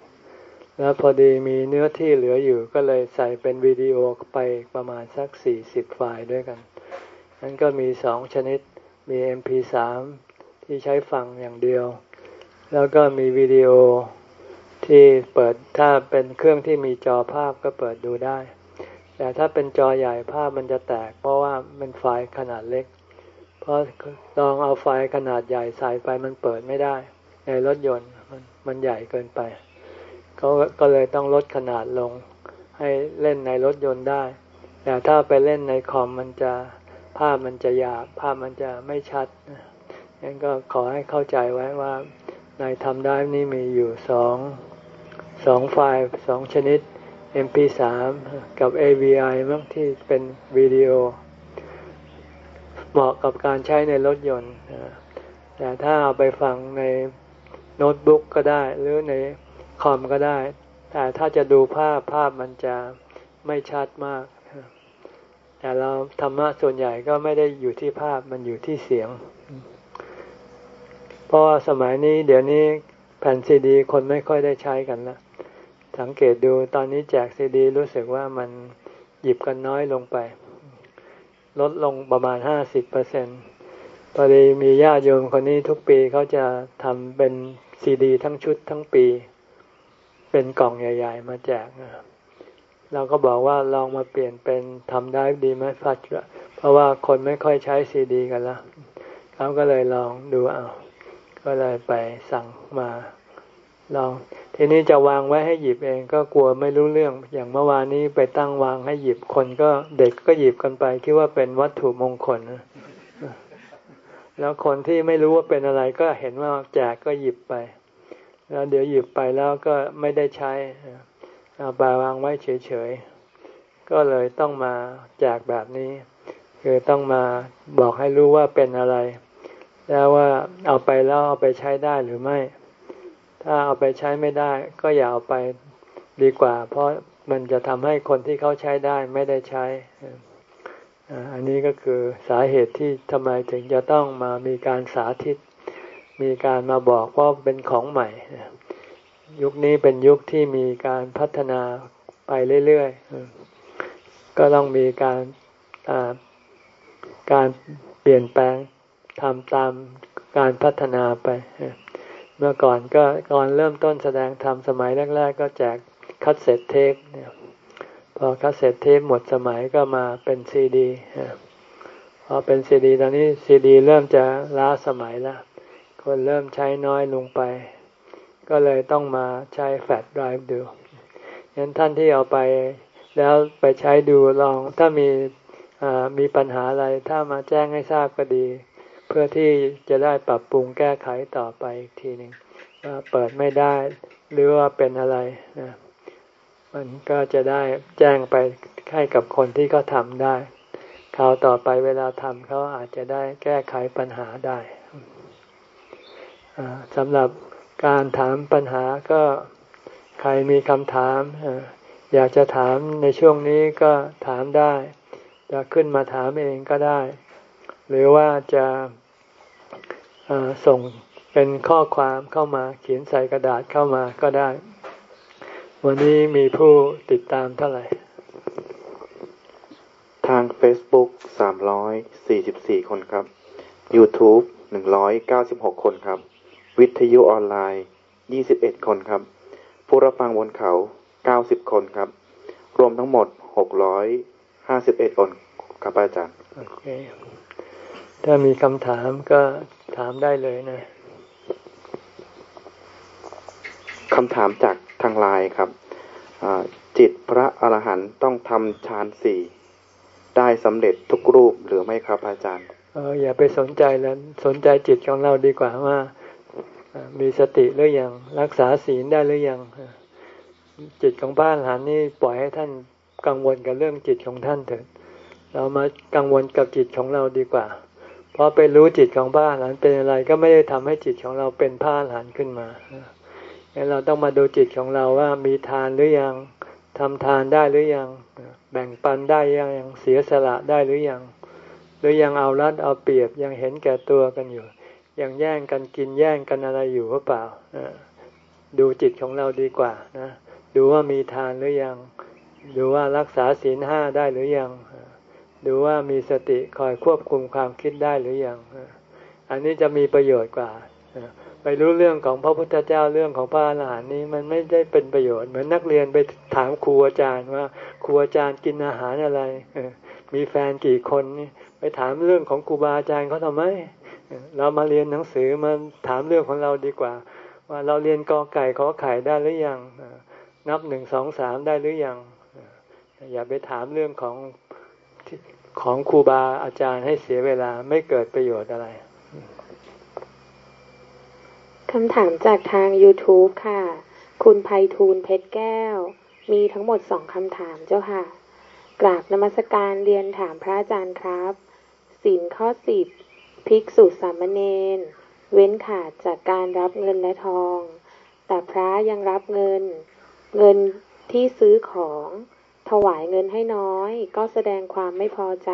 แล้วพอดีมีเนื้อที่เหลืออยู่ก็เลยใส่เป็นวิดีโอไปประมาณสักสี่สิบไฟล์ด้วยกันนั้นก็มีสองชนิดมี MP3 ที่ใช้ฟังอย่างเดียว แล้วก็มีวิดีโอที่เปิดถ้าเป็นเครื่องที่มีจอภาพก็เปิดดูได้ แต่ถ้าเป็นจอใหญ่ภาพมันจะแตก เพราะว่าเป็นไฟล์ขนาดเล็ก พราะลองเอาไฟขนาดใหญ่ใส่ไปมันเปิดไม่ได้ ในรถยนต์มันมันใหญ่เกินไปเขาก็เลยต้องลดขนาดลง ให้เล่นในรถยนต์ได้ แต่ถ้าไปเล่นในคอมมันจะภาพมันจะหยาบภาพมันจะไม่ชัดงั้นก็ขอให้เข้าใจไว้ว่าในทำได้นี้มีอยู่สองสองไฟล์สองชนิด MP3 กับ AVI มั้งที่เป็นวิดีโอ เหมาะกับการใช้ในรถยนต์แต่ถ้าเอาไปฟังในโน้ตบุ๊กก็ได้ หรือในคอมก็ได้ แต่ถ้าจะดูภาพภาพมันจะไม่ชัดมาก แต่เราธรรมะส่วนใหญ่ก็ไม่ได้อยู่ที่ภาพมันอยู่ที่เสียง เพราะว่าสมัยนี้เดี๋ยวนี้แผ่นซีดี คนไม่ค่อยได้ใช้กันแล้วสังเกตดูตอนนี้แจกซีดี รู้สึกว่ามันหยิบกันน้อยลงไป ลดลงประมาณห้าสิบเปอร์เซ็นต์พอดีมีญาติโยมคนนี้ทุกปีเขาจะทำเป็นซีดี ทั้งชุดทั้งปี เป็นกล่องใหญ่ ๆ มาแจกเราก็บอกว่าลองมาเปลี่ยนเป็นทำได้ดีไหมฟัดเพราะว่าคนไม่ค่อยใช้ซีดี กันแล้วเขาก็เลยลองดูเอา ก็เลยไปสั่งมา ลองทีนี้จะวางไว้ให้หยิบเองก็กลัวไม่รู้เรื่อง อย่างเมื่อวานนี้ไปตั้งวางให้หยิบคนก็เด็กก็หยิบกันไป คิดว่าเป็นวัตถุมงคลนะแล้วคนที่ไม่รู้ว่าเป็นอะไรก็เห็นว่าแจกก็หยิบไป แล้วเดี๋ยวหยิบไปแล้วก็ไม่ได้ใช้เอาไปวางไว้เฉยๆก็เลยต้องมาแจกแบบนี้ คือต้องมาบอกให้รู้ว่าเป็นอะไร แล้วว่าเอาไปแล้วเอาไปใช้ได้หรือไม่ ถ้าเอาไปใช้ไม่ได้ ก็อย่าเอาไปดีกว่า เพราะมันจะทำให้คนที่เขาใช้ได้ไม่ได้ใช้ อันนี้ก็คือสาเหตุที่ทำไมถึงจะต้องมามีการสาธิต มีการมาบอกว่าเป็นของใหม่ ยุคนี้เป็นยุคที่มีการพัฒนาไปเรื่อยๆ ก็ต้องมีการการเปลี่ยนแปลงทำตามการพัฒนาไป เมื่อก่อนก็ก่อนเริ่มต้นแสดงทำสมัยแรก ๆ ก็แจกคาสเซ็ตเทปเนี่ยพอคาสเซ็ตเทปหมดสมัยก็มาเป็นซีดีพอเป็นซีดีตอนนี้ซีดีเริ่มจะล้าสมัยล้วคนเริ่มใช้น้อยลงไป ก็เลยต้องมาใช้แฟลชไดรฟ์ดูงั้นท่านที่เอาไปแล้วไปใช้ดูลองถ้ามีมีปัญหาอะไรถ้ามาแจ้งให้ทราบก็ดี เพื่อที่จะได้ปรับปรุงแก้ไขต่อไปอีกทีหนึ่งว่าเปิดไม่ได้หรือว่าเป็นอะไรนะมันก็จะได้แจ้งไปให้กับคนที่เขาทำได้คราวต่อไปเวลาทำเขาอาจจะได้แก้ไขปัญหาได้สำหรับการถามปัญหาก็ใครมีคำถามอยากจะถามในช่วงนี้ก็ถามได้ จะขึ้นมาถามเองก็ได้ หรือว่าจะส่งเป็นข้อความเข้ามาเขียนใส่กระดาษเข้ามาก็ได้ วันนี้มีผู้ติดตามเท่าไหร่ ทาง Facebook 344 คนครับ YouTube 196 คนครับ วิทยุออนไลน์ 21 คนครับ ผู้รับฟังบนเขา 90 คนครับ รวมทั้งหมด 651 คนครับอาจารย์ โอเค ถ้ามีคำถามก็ถามได้เลยนะคำถามจากทางไลน์ครับจิตพระอรหันต์ต้องทำฌานสี่ได้สำเร็จทุกรูปหรือไม่ครับอาจารย์เอออย่าไปสนใจแล้วสนใจจิตของเราดีกว่าว่ามีสติหรือยังรักษาศีลได้หรือยังจิตของบ้านหานนี่ปล่อยให้ท่านกังวลกับเรื่องจิตของท่านเถิดเรามากังวลกับจิตของเราดีกว่าเพราะไปรู้จิตของบ้านหลานเป็นอะไรก็ไม่ได้ทำให้จิตของเราเป็นผ้าหลานขึ้นมาเราต้องมาดูจิตของเราว่ามีทานหรือยังทำทานได้หรือยัง แบ่งปันได้ยังยังเสียสละได้หรือยัง หรือยังเอารัดเอาเปรียบยังเห็นแก่ตัวกันอยู่ ยังแย่งกันกินแย่งกันอะไรอยู่หรือเปล่าดูจิตของเราดีกว่านะดูว่ามีทานหรือยัง ดูว่ารักษาศีลห้าได้หรือยัง ดูว่ามีสติคอยควบคุมความคิดได้หรือยังอันนี้จะมีประโยชน์กว่าไปรู้เรื่องของพระพุทธเจ้าเรื่องของพระอรหันต์นี้มันไม่ได้เป็นประโยชน์เหมือนนักเรียนไปถามครูอาจารย์ว่าครูอาจารย์กินอาหารอะไรมีแฟนกี่คนนี่ไปถามเรื่องของครูบาอาจารย์เขาทำไมเรามาเรียนหนังสือมาถามเรื่องของเราดีกว่า ว่าเราเรียนกอไก่ขอไข่ได้หรือยังนับหนึ่งสองสามได้หรือยังอย่าไปถามเรื่องของ ของครูบาอาจารย์ให้เสียเวลาไม่เกิดประโยชน์อะไรคำถามจากทาง YouTube ค่ะ คุณไพฑูรย์เพชรแก้ว มีทั้งหมดสองคำถามเจ้าค่ะ กราบนมัสการเรียนถามพระอาจารย์ครับสินข้อสิบภิกษุสามเณรเว้นขาดจากการรับเงินและทอง แต่พระยังรับเงิน เงินที่ซื้อของ ถวายเงินให้น้อย ก็แสดงความไม่พอใจ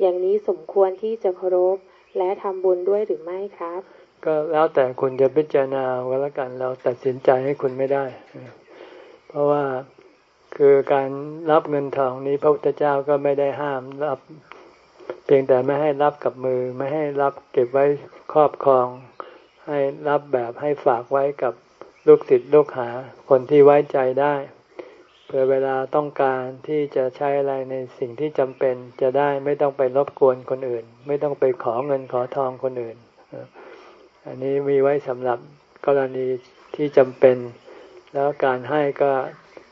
อย่างนี้สมควรที่จะเคารพและทำบุญด้วยหรือไม่ครับ ก็แล้วแต่คุณจะพิจารณาแล้วกันเราตัดสินใจให้คุณไม่ได้ เพราะว่าคือการรับเงินทองนี้พระพุทธเจ้าก็ไม่ได้ห้ามรับเพียงแต่ไม่ให้รับกับมือ ไม่ให้รับเก็บไว้ครอบครอง ให้รับแบบให้ฝากไว้กับลูกศิษย์ลูกหาคนที่ไว้ใจได้ เผื่อเวลาต้องการที่จะใช้อะไรในสิ่งที่จำเป็น จะได้ไม่ต้องไปรบกวนคนอื่น ไม่ต้องไปขอเงินขอทองคนอื่น อันนี้มีไว้สำหรับกรณีที่จำเป็น แล้วการให้ก็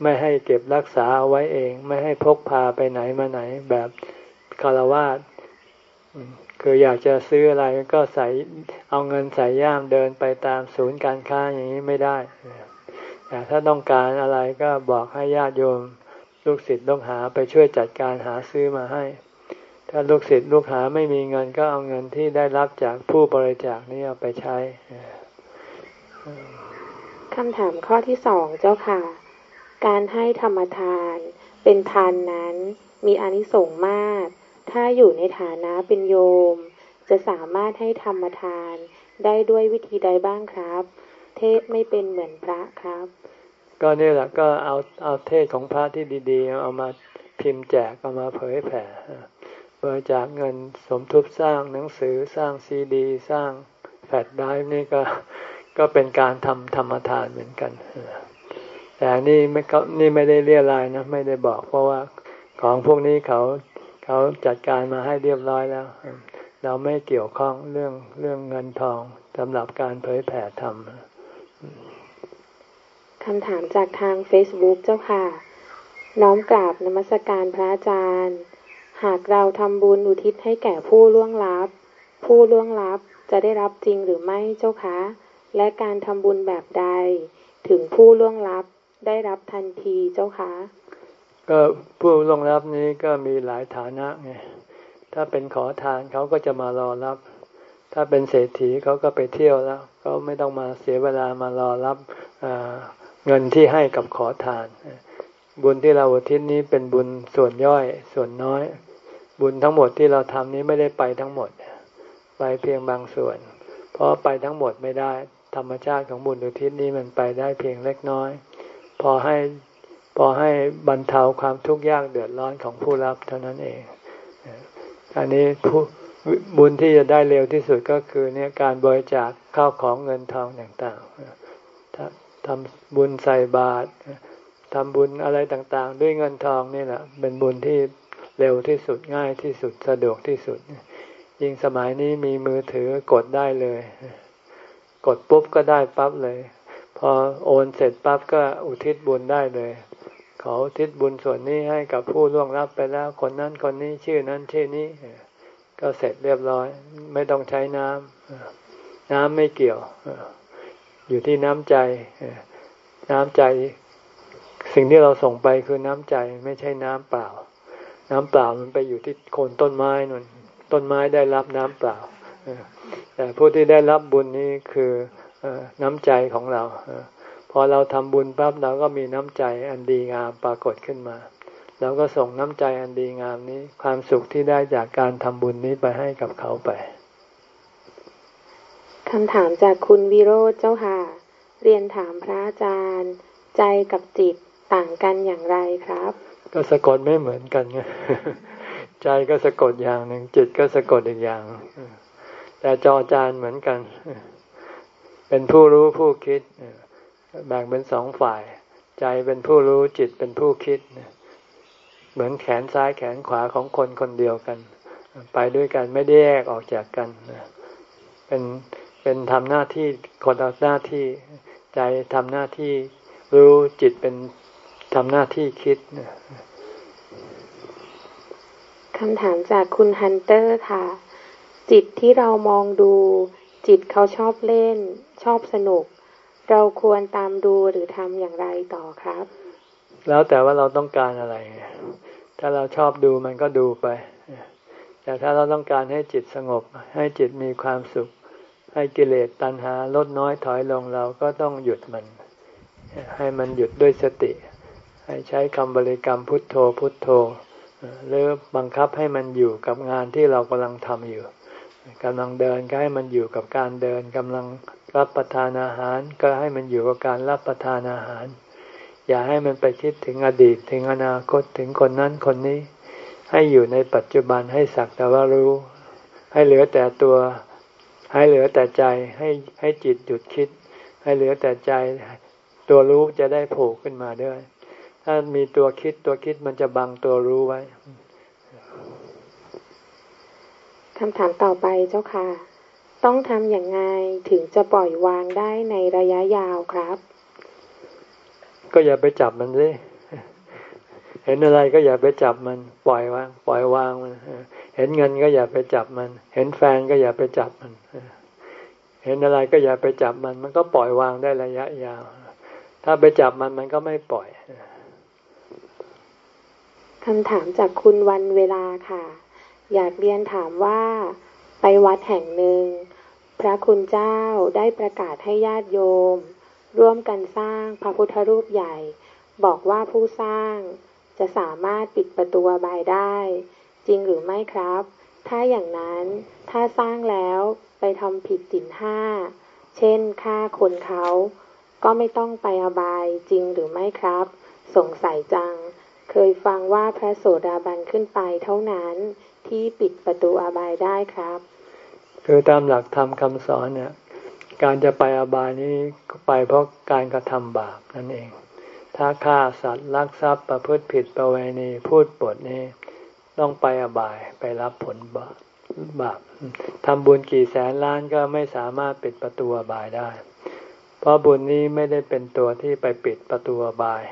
ไม่ให้เก็บรักษาเอาไว้เอง ไม่ให้พกพาไปไหนมาไหนแบบคารวาสคืออยากจะซื้ออะไรก็ใส่เอาเงินใส่ย่ามเดินไปตามศูนย์การค้าอย่างนี้ไม่ได้ ถ้าต้องการอะไรก็บอกให้ญาติโยม ลูกศิษย์ลูกหาไปช่วยจัดการหาซื้อมาให้ ถ้าลูกศิษย์ลูกหาไม่มีเงินก็เอาเงินที่ได้รับจากผู้บริจาคนี้เอาไปใช้คำถามข้อที่สองเจ้าค่ะ การให้ธรรมทานเป็นทานนั้นมีอนิสงส์มาก ถ้าอยู่ในฐานะเป็นโยม จะสามารถให้ธรรมทานได้ด้วยวิธีใดบ้างครับ ศไม่เป็นเหมือนพระครับ ก็นี่แหละก็เอาเอาเทศของพระที่ดีๆ เอามาพิมพ์แจกเอามาเผยแผ่บริจาคเงินสมทบสร้างหนังสือสร้างซีดี สร้างแฟลชไดรฟ์นี่ก็ก็เป็นการทำธรรมทานเหมือนกัน แต่นี่ไม่เขานี่ไม่ได้เรียรายนะ ไม่ได้บอก เพราะว่าของพวกนี้เขาเขาจัดการมาให้เรียบร้อยแล้ว เราไม่เกี่ยวข้องเรื่องเรื่องเงินทองสำหรับการเผยแผ่ธรรม คำถามจากทาง Facebook เจ้าค่ะ น้อมกราบนมัสการพระอาจารย์ หากเราทำบุญอุทิศให้แก่ผู้ล่วงลับ ผู้ล่วงลับจะได้รับจริงหรือไม่เจ้าคะ และการทำบุญแบบใด ถึงผู้ล่วงลับได้รับทันทีเจ้าคะก็ผู้ล่วงลับนี้ก็มีหลายฐานะไงถ้าเป็นขอทานเขาก็จะมารอรับ ถ้าเป็นเศรษฐีเขาก็ไปเที่ยวแล้ว ก็ไม่ต้องมาเสียเวลามารอรับเงินที่ให้กับขอทาน บุญที่เราอุทิศนี้เป็นบุญส่วนย่อยส่วนน้อย บุญทั้งหมดที่เราทำนี้ไม่ได้ไปทั้งหมด ไปเพียงบางส่วน เพราะไปทั้งหมดไม่ได้ ธรรมชาติของบุญอุทิศนี้มันไปได้เพียงเล็กน้อย พอให้พอให้บรรเทาความทุกข์ยากเดือดร้อนของผู้รับเท่านั้นเอง อันนี้ผู้ บุญที่จะได้เร็วที่สุดก็คือเนี่ยการบริจาคข้าวของเงินทองต่างๆทำบุญใส่บาตรทำบุญอะไรต่างๆ ด้วยเงินทองนี่แหละเป็นบุญที่เร็วที่สุดง่ายที่สุดสะดวกที่สุด ยิ่งสมัยนี้มีมือถือกดได้เลย กดปุ๊บก็ได้ปั๊บเลย พอโอนเสร็จปั๊บก็อุทิศบุญได้เลยขออุทิศบุญส่วนนี้ให้กับผู้ล่วงลับไปแล้วคนนั้นคนนี้ชื่อนั้นชื่อนี้ ก็เสร็จเรียบร้อย ไม่ต้องใช้น้ำน้ำไม่เกี่ยว อยู่ที่น้ำใจน้ำใจ สิ่งที่เราส่งไปคือน้ำใจไม่ใช่น้ำเปล่า น้ำเปล่ามันไปอยู่ที่โคนต้นไม้นนต้นไม้ได้รับน้ำเปล่าแต่ผู้ที่ได้รับบุญนี้คือน้ำใจของเราพอเราทำบุญปั๊บเราก็มีน้ำใจอันดีงามปรากฏขึ้นมา เราก็ส่งน้ำใจอันดีงามนี้ ความสุขที่ได้จากการทำบุญนี้ไปให้กับเขาไปคำถามจากคุณวิโรธเจ้าค่ะ เรียนถามพระอาจารย์ ใจกับจิตต่างกันอย่างไรครับ ก็สะกดไม่เหมือนกันไงใจก็สะกดอย่างหนึ่งจิตก็สะกดอีกอย่าง แต่จอจานเหมือนกัน เป็นผู้รู้ผู้คิดแบ่งเป็นสองฝ่าย ใจเป็นผู้รู้จิตเป็นผู้คิด เหมือนแขนซ้ายแขนขวาของคนคนเดียวกัน ไปด้วยกันไม่ได้แยกออกจากกันเป็นเป็นทำหน้าที่คนละหน้าที่ใจทำหน้าที่รู้จิตเป็นทำหน้าที่คิดคำถามจากคุณฮันเตอร์ค่ะ จิตที่เรามองดู จิตเขาชอบเล่น ชอบสนุก เราควรตามดูหรือทำอย่างไรต่อครับ แล้วแต่ว่าเราต้องการอะไร ถ้าเราชอบดูมันก็ดูไป แต่ถ้าเราต้องการให้จิตสงบ ให้จิตมีความสุข ให้กิเลสตัณหาลดน้อยถอยลงเราก็ต้องหยุดมัน ให้มันหยุดด้วยสติ ให้ใช้คำบริกรรมพุทโธพุทโธหรือบังคับให้มันอยู่กับงานที่เรากำลังทำอยู่กำลังเดินก็ให้มันอยู่กับการเดินกำลังรับประทานอาหาร ก็ให้มันอยู่กับการรับประทานอาหาร อย่าให้มันไปคิดถึงอดีตถึงอนาคตถึงคนนั้นคนนี้ ให้อยู่ในปัจจุบันให้สักแต่ว่ารู้ ให้เหลือแต่ตัว ให้เหลือแต่ใจให้ให้จิตหยุดคิด ให้เหลือแต่ใจตัวรู้จะได้โผล่ขึ้นมาด้วย ถ้ามีตัวคิดตัวคิดมันจะบังตัวรู้ไว้คำถามต่อไปเจ้าค่ะ ต้องทำอย่างไงถึงจะปล่อยวางได้ในระยะยาวครับ ก็อย่าไปจับมันสิเห็นอะไรก็อย่าไปจับมัน ปล่อยวาง ปล่อยวางมันเห็นเงินก็อย่าไปจับมัน เห็นแฟนก็อย่าไปจับมัน เห็นอะไรก็อย่าไปจับมัน มันก็ปล่อยวางได้ระยะยาว ถ้าไปจับมันมันก็ไม่ปล่อยคำถามจากคุณวันเวลาค่ะ อยากเรียนถามว่าไปวัดแห่งหนึ่ง พระคุณเจ้าได้ประกาศให้ญาติโยม ร่วมกันสร้างพระพุทธรูปใหญ่ บอกว่าผู้สร้างจะสามารถปิดประตูบายได้ จริงหรือไม่ครับ ถ้าอย่างนั้นถ้าสร้างแล้วไปทำผิดสินห้า เช่นฆ่าคนเขาก็ไม่ต้องไปอบายจริงหรือไม่ครับ สงสัยจัง เคยฟังว่าพระโสดาบันขึ้นไปเท่านั้นที่ปิดประตูอบายได้ครับ คือตามหลักธรรมคำสอนเนี่ย การจะไปอบายนี้ไปเพราะการกระทำบาปนั่นเอง ถ้าฆ่าสัตว์ลักทรัพย์ประพฤติผิดประเวณีพูดปดนี้ ต้องไปอบายไปรับผลบาปบาปทำบุญกี่แสนล้านก็ไม่สามารถปิดประตูอบายได้ เพราะบุญนี้ไม่ได้เป็นตัวที่ไปปิดประตูอบาย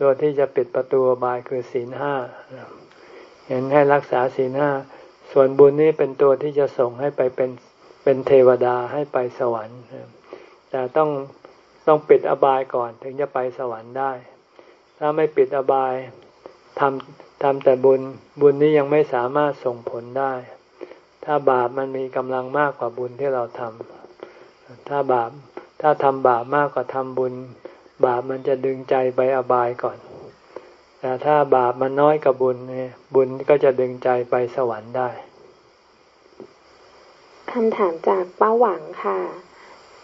ตัวที่จะปิดประตูอบายคือศีลห้าเห็นให้รักษาศีลห้าส่วนบุญนี้เป็นตัวที่จะส่งให้ไปเป็น เป็นเทวดาให้ไปสวรรค์ แต่ต้องต้องปิดอบายก่อนถึงจะไปสวรรค์ได้ ถ้าไม่ปิดอบายทำทำแต่บุญบุญนี้ยังไม่สามารถส่งผลได้ ถ้าบาปมันมีกำลังมากกว่าบุญที่เราทำถ้าบาปถ้าทำบาปมากกว่าทำบุญ บาปมันจะดึงใจไปอบายก่อน แต่ถ้าบาปมันน้อยกับบุญเนี่ยบุญก็จะดึงใจไปสวรรค์ได้ คำถามจากป้าหวังค่ะ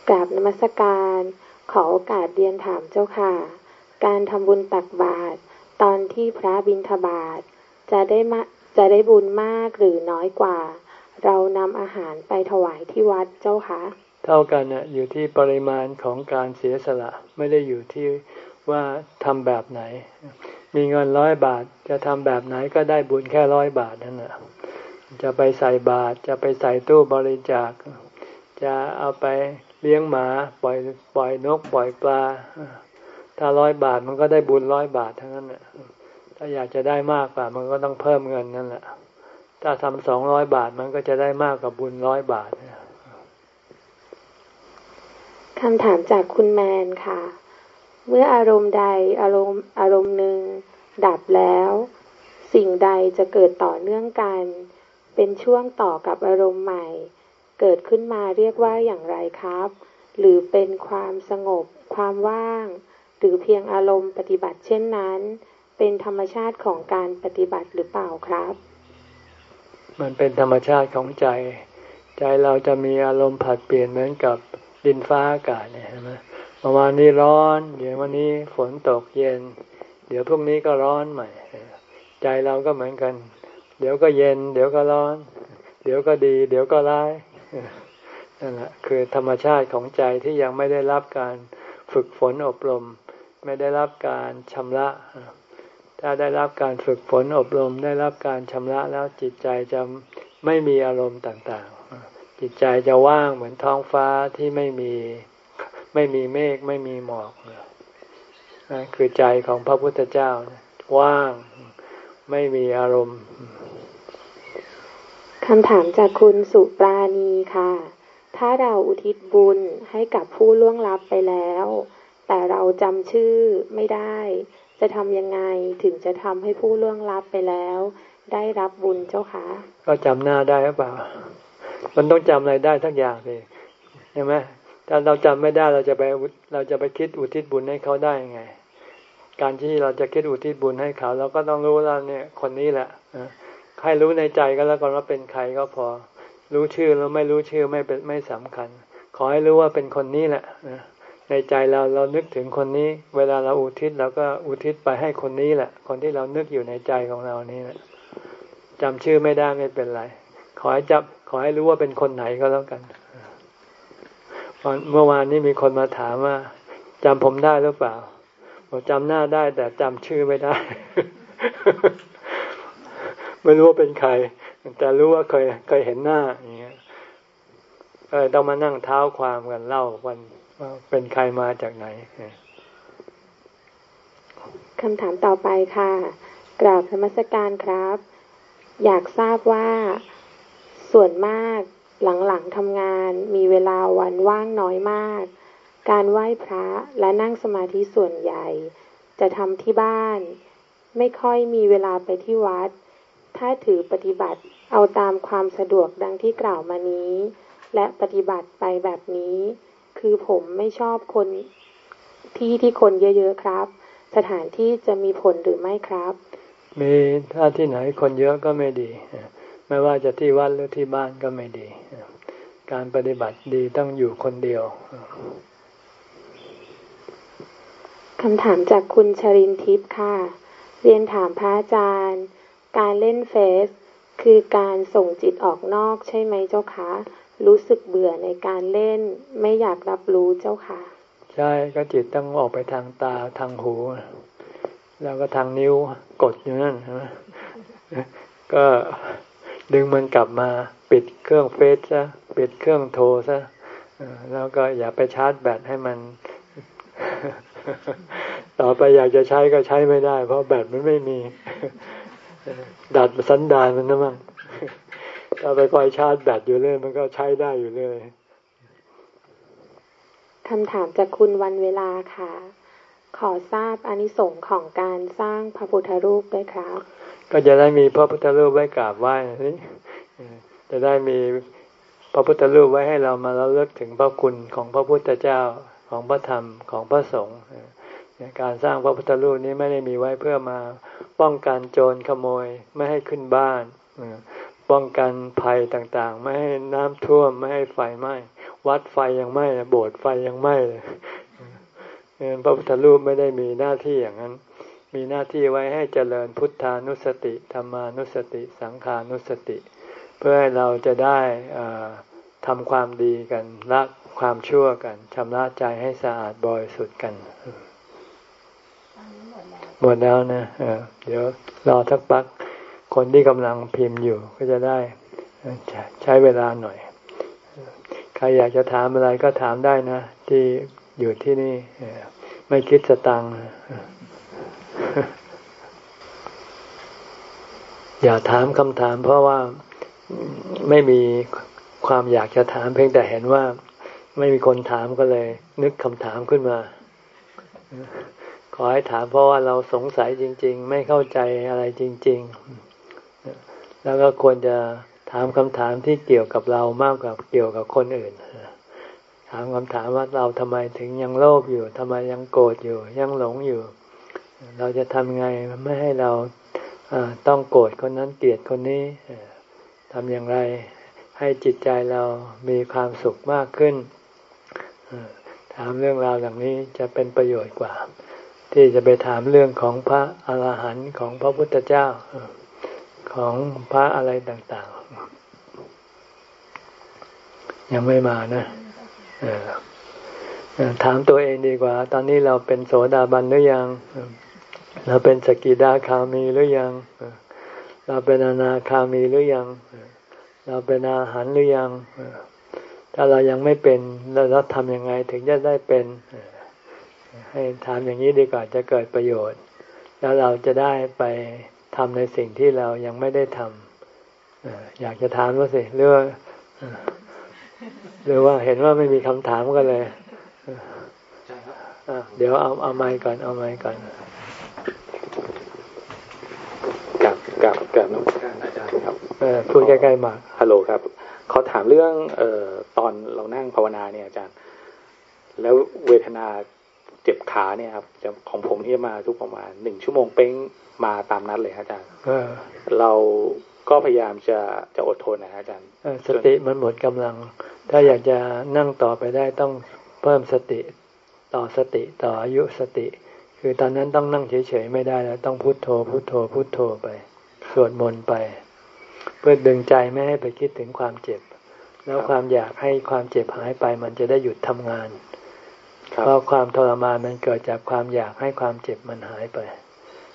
กราบนมัสการ ขอโอกาสเรียนถามเจ้าค่ะ การทำบุญตักบาตรตอนที่พระบิณฑบาตจะได้มาจะได้บุญมากหรือน้อยกว่า เรานำอาหารไปถวายที่วัดเจ้าคะ เท่ากันนะอยู่ที่ปริมาณของการเสียสละไม่ได้อยู่ที่ว่าทำแบบไหน มีเงินร้อยบาทจะทำแบบไหนก็ได้บุญแค่ร้อยบาทนั่นแหละ จะไปใส่บาทจะไปใส่ตู้บริจาค จะเอาไปเลี้ยงหมาปล่อยปล่อยนกปล่อยปลา ถ้าร้อยบาทมันก็ได้บุญร้อยบาททั้งนั้นแหละถ้าอยากจะได้มากกว่ามันก็ต้องเพิ่มเงินนั่นแหละ ถ้าทำสองร้อยบาทมันก็จะได้มากกว่าบุญร้อยบาทคำถามจากคุณแมนค่ะ เมื่ออารมณ์ใดอารมณ์อารมณ์หนึ่งดับแล้ว สิ่งใดจะเกิดต่อเนื่องกัน เป็นช่วงต่อกับอารมณ์ใหม่ เกิดขึ้นมาเรียกว่าอย่างไรครับ หรือเป็นความสงบ ความว่าง หรือเพียงอารมณ์ปฏิบัติเช่นนั้น เป็นธรรมชาติของการปฏิบัติหรือเปล่าครับ มันเป็นธรรมชาติของใจ ใจเราจะมีอารมณ์ผัดเปลี่ยนเหมือนกับดินฟ้าอากาศเนี่ยใช่ไหมมื่อวานนี้ร้อน เดี๋ยววันนี้ฝนตกเย็น เดี๋ยวพรุ่งนี้ก็ร้อนใหม่ ใจเราก็เหมือนกัน เดี๋ยวก็เย็น เดี๋ยวก็ร้อน เดี๋ยวก็ดี เดี๋ยวก็ร้ายนั่นแหละคือธรรมชาติของใจที่ยังไม่ได้รับการฝึกฝนอบรม ไม่ได้รับการชำระ ถ้าได้รับการฝึกฝนอบรม ได้รับการชำระแล้วจิตใจจะไม่มีอารมณ์ต่างๆ จิตใจจะว่างเหมือนท้องฟ้าที่ไม่มีไม่มีเมฆไม่มีหมอกนะคือใจของพระพุทธเจ้าว่าง ไม่มีอารมณ์คำถามจากคุณสุปราณีค่ะ ถ้าเราอุทิศบุญให้กับผู้ล่วงลับไปแล้ว แต่เราจำชื่อไม่ได้ จะทำยังไงถึงจะทำให้ผู้ล่วงลับไปแล้ว ได้รับบุญเจ้าคะ ก็จำหน้าได้หรือเปล่า มันต้องจำอะไรได้ทั้งอย่างเลยใช่ไหมถ้าเราจำไม่ได้เราจะไปเราจะไปคิดอุทิศบุญให้เขาได้ยังไง การที่เราจะคิดอุทิศบุญให้เขาเราก็ต้องรู้ว่าเนี่ย คนนี้แหละให้รู้ในใจก็แล้วกันว่าเป็นใครก็พอ รู้ชื่อแล้วไม่รู้ชื่อไม่เป็นไม่สำคัญ ขอให้รู้ว่าเป็นคนนี้แหละในใจเราเรานึกถึงคนนี้ เวลาเราอุทิศเราก็อุทิศไปให้คนนี้แหละ คนที่เรานึกอยู่ในใจของเรานี่แหละจำชื่อไม่ได้ไม่เป็นไร ขอให้จับขอให้รู้ว่าเป็นคนไหนก็แล้วกันเมื่อวานนี้มีคนมาถามว่าจำผมได้หรือเปล่า จำหน้าได้แต่จำชื่อไม่ได้ ไม่รู้ว่าเป็นใคร แต่รู้ว่าเคยเคยเห็นหน้าอย่างเงี้ยเออต้องมานั่งเท้าความกันเล่าวันว่าเป็นใครมาจากไหนคำถามต่อไปค่ะ กราบธรรมสการครับ อยากทราบว่าส่วนมากหลังๆทำงานมีเวลาวันว่างน้อยมาก การไหว้พระและนั่งสมาธิส่วนใหญ่ จะทำที่บ้าน ไม่ค่อยมีเวลาไปที่วัด ถ้าถือปฏิบัติเอาตามความสะดวกดังที่กล่าวมานี้ และปฏิบัติไปแบบนี้ คือผมไม่ชอบคนที่ที่คนเยอะ ๆ ครับ สถานที่จะมีผลหรือไม่ครับ มีถ้าที่ไหนคนเยอะก็ไม่ดี ไม่ว่าจะที่วัดหรือที่บ้านก็ไม่ดี การปฏิบัติดีต้องอยู่คนเดียว คำถามจากคุณชรินทิพย์ค่ะ เรียนถามพระอาจารย์ การเล่นเฟซคือการส่งจิตออกนอกใช่ไหมเจ้าคะ รู้สึกเบื่อในการเล่น ไม่อยากรับรู้เจ้าค่ะ ใช่ก็จิตต้องออกไปทางตาทางหู แล้วก็ทางนิ้วกดอยู่นั่นก็ดึงมันกลับมาปิดเครื่องเฟซซะปิดเครื่องโทรซะแล้วก็อย่าไปชาร์จแบตให้มัน ต่อไปอยากจะใช้ก็ใช้ไม่ได้ เพราะแบตมันไม่มี ดัดสันดานมันนะมั้งถ้าไปคอยชาร์จแบตอยู่เรื่อยมันก็ใช้ได้อยู่เรื่อยคำถามจากคุณวันเวลาค่ะ ขอทราบอนิสงค์ของการสร้างพระพุทธรูปด้วยครับ ก็จะได้มีพระพุทธรูปไว้กราบไหว้นี่จะได้มีพระพุทธรูปไว้ให้เรามาแล้วเลิกถึงพระคุณของพระพุทธเจ้า ของพระธรรมของพระสงฆ์การสร้างพระพุทธรูปนี้ไม่ได้มีไว้เพื่อมาป้องกันโจรขโมยไม่ให้ขึ้นบ้าน ป้องกันภัยต่างๆ ไม่ให้น้ำท่วมไม่ให้ไฟไหม้วัดไฟยังไหม้โบสถ์ไฟยังไหม้เลยพระพุทธรูปไม่ได้มีหน้าที่อย่างนั้น มีหน้าที่ไว้ให้เจริญพุทธานุสติธรรมานุสติ สังขานุสติ เพื่อให้เราจะได้ทำความดีกันละ ความชั่วกันชำระใจให้สะอาดบริสุทธิ์กันหมดแล้วนะเดี๋ยวรอทักปัก คนที่กำลังพิมพ์อยู่ก็จะได้ใช้เวลาหน่อย ใครอยากจะถามอะไรก็ถามได้นะ ที่อยู่ที่นี่ไม่คิดสตังค์อย่าถามคำถามเพราะว่าไม่มีความอยากจะถามเพียงแต่เห็นว่า ไม่มีคนถามก็เลย นึกคำถามขึ้นมา ขอให้ถามเพราะว่าเราสงสัยจริง ๆ ไม่เข้าใจอะไรจริง ๆ แล้วก็ควรจะถามคำถามที่เกี่ยวกับเรามากกว่าเกี่ยวกับคนอื่น ถามคำถามว่าเราทำไมถึงยังโลภอยู่ทำไมยังโกรธอยู่ ยังหลงอยู่ เราจะทำไงไม่ให้เราต้องโกรธคนนั้นเกลียดคนนี้ทำอย่างไรให้จิตใจเรามีความสุขมากขึ้น ถามเรื่องราวเหล่านี้จะเป็นประโยชน์กว่า ที่จะไปถามเรื่องของพระอรหันต์ของพระพุทธเจ้าของพระอะไรต่างๆ ยังไม่มานะถามตัวเองดีกว่า ตอนนี้เราเป็นโสดาบันหรือยัง เราเป็นสกิดาคามีหรือยัง เราเป็นอนาคามีหรือยัง เราเป็นอาหารหรือยัง ถ้าเรายังไม่เป็นเราทำยังไงถึงจะได้เป็น ให้ถามอย่างนี้ดีกว่าจะเกิดประโยชน์ แล้วเราจะได้ไปทำในสิ่งที่เรายังไม่ได้ทำอยากจะถามว่าสิหรือว่าหรือว่าเห็นว่าไม่มีคำถามกันเลยเดี๋ยวเอาเอาไม้ก่อนเอาไม้ก่อนกับกับน้องอาจารย์ครับพูดใกล้ๆมาฮัลโหลครับเขาถามเรื่องเอ่อตอนเรานั่งภาวนาเนี่ยอาจารย์ แล้วเวทนาเจ็บขาเนี่ยครับจะของผมที่มาทุกประมาณหนึ่งชั่วโมงเป้งมาตามนัดเลยครับอาจารย์เออเราก็พยายามจะจะอดทนนะครับอาจารย์เออสติมันหมดกำลัง ถ้าอยากจะนั่งต่อไปได้ต้องเพิ่มสติต่อสติต่ออายุสติ คือตอนนั้นต้องนั่งเฉยๆไม่ได้แล้วต้องพุโทโธพุโทโธพุโทโธไปสวดมนต์ไปเพื่อดึงใจไม่ให้ไปคิดถึงความเจ็บ แล้วความอยากให้ความเจ็บหายไปมันจะได้หยุดทำงานครับเพราะความทรมานมันเกิดจากความอยากให้ความเจ็บมันหายไป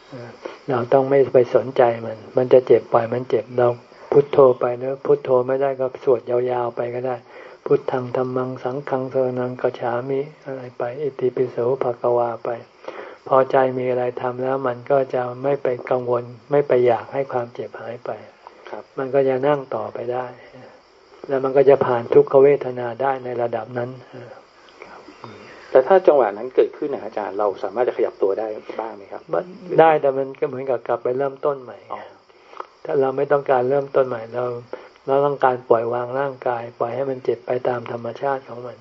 เออเราต้องไม่ไปสนใจมัน มันจะเจ็บปล่อยมันเจ็บเราพุทโธไปแล้วพุทโธไม่ได้ก็สวดยาวๆไปก็ได้ พุทธังธรรมังสังฆังสรนังกัจฉามิอะไรไป อิติปิโสภะกวาไป พอใจมีอะไรทำแล้วมันก็จะไม่ไปกังวล ไม่ไปอยากให้ความเจ็บหายไปครับ มันก็จะนั่งต่อไปได้ แล้วมันก็จะผ่านทุกขเวทนาได้ในระดับนั้นแต่ถ้าจังหวะนั้นเกิดขึ้นนะอาจารย์เราสามารถจะขยับตัวได้บ้างไหมครับมันได้แต่มันก็เหมือนกับกลับไปเริ่มต้นใหม่อ๋อถ้าเราไม่ต้องการเริ่มต้นใหม่เราเราต้องการปล่อยวางร่างกาย ปล่อยให้มันเจ็บไปตามธรรมชาติของมัน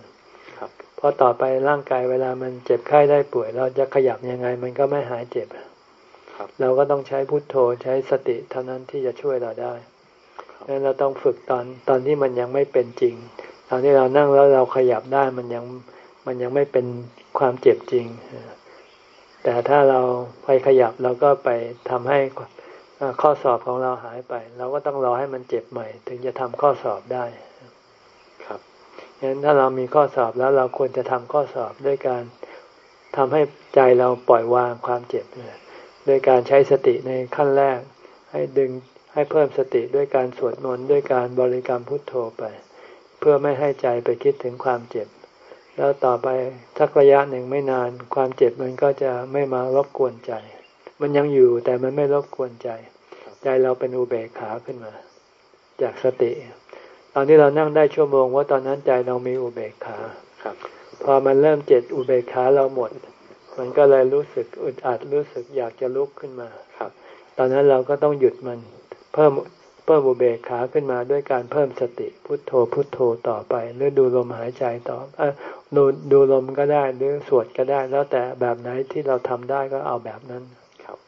ครับเพราะต่อไปร่างกายเวลามันเจ็บไข้ได้ป่วย เราจะขยับยังไง มันก็ไม่หายเจ็บครับ เราก็ต้องใช้พุทโธใช้สติเท่านั้นที่จะช่วยเราได้ครับดังนั้นเราต้องฝึกตอนตอนที่มันยังไม่เป็นจริง ตอนที่เรานั่งแล้วเราขยับได้มันยังมันยังไม่เป็นความเจ็บจริง แต่ถ้าเราไปขยับเราก็ไปทำให้เอ่อข้อสอบของเราหายไป เราก็ต้องรอให้มันเจ็บใหม่ ถึงจะทำข้อสอบได้ ครับฉะนั้นถ้าเรามีข้อสอบแล้วเราควรจะทำข้อสอบด้วยการทำให้ใจเราปล่อยวางความเจ็บเนี่ย ด้วยการใช้สติในขั้นแรก ให้ดึงให้เพิ่มสติด้วยการสวดมนต์ด้วยการบริกรรมพุทโธไป เพื่อไม่ให้ใจไปคิดถึงความเจ็บ แล้วต่อไปสักระยะหนึ่งไม่นาน ความเจ็บมันก็จะไม่มารบกวนใจ มันยังอยู่แต่มันไม่รบกวนใจ ใจเราเป็นอุเบกขาขึ้นมา จากสติ ตอนที่เรานั่งได้ชั่วโมงว่าตอนนั้นใจเรามีอุเบกขาครับพอมันเริ่มเจ็บอุเบกขาเราหมด มันก็เลยรู้สึกอึดอัดรู้สึกอยากจะลุกขึ้นมาครับ ตอนนั้นเราก็ต้องหยุดมันเพิ่มเพิ่มอุเบกขาขึ้นมาด้วยการเพิ่มสติพุทโธพุทโธต่อไป หรือดูลมหายใจต่อเออดูดูลมก็ได้หรือสวดก็ได้ แล้วแต่แบบไหนที่เราทำได้ก็เอาแบบนั้นครับ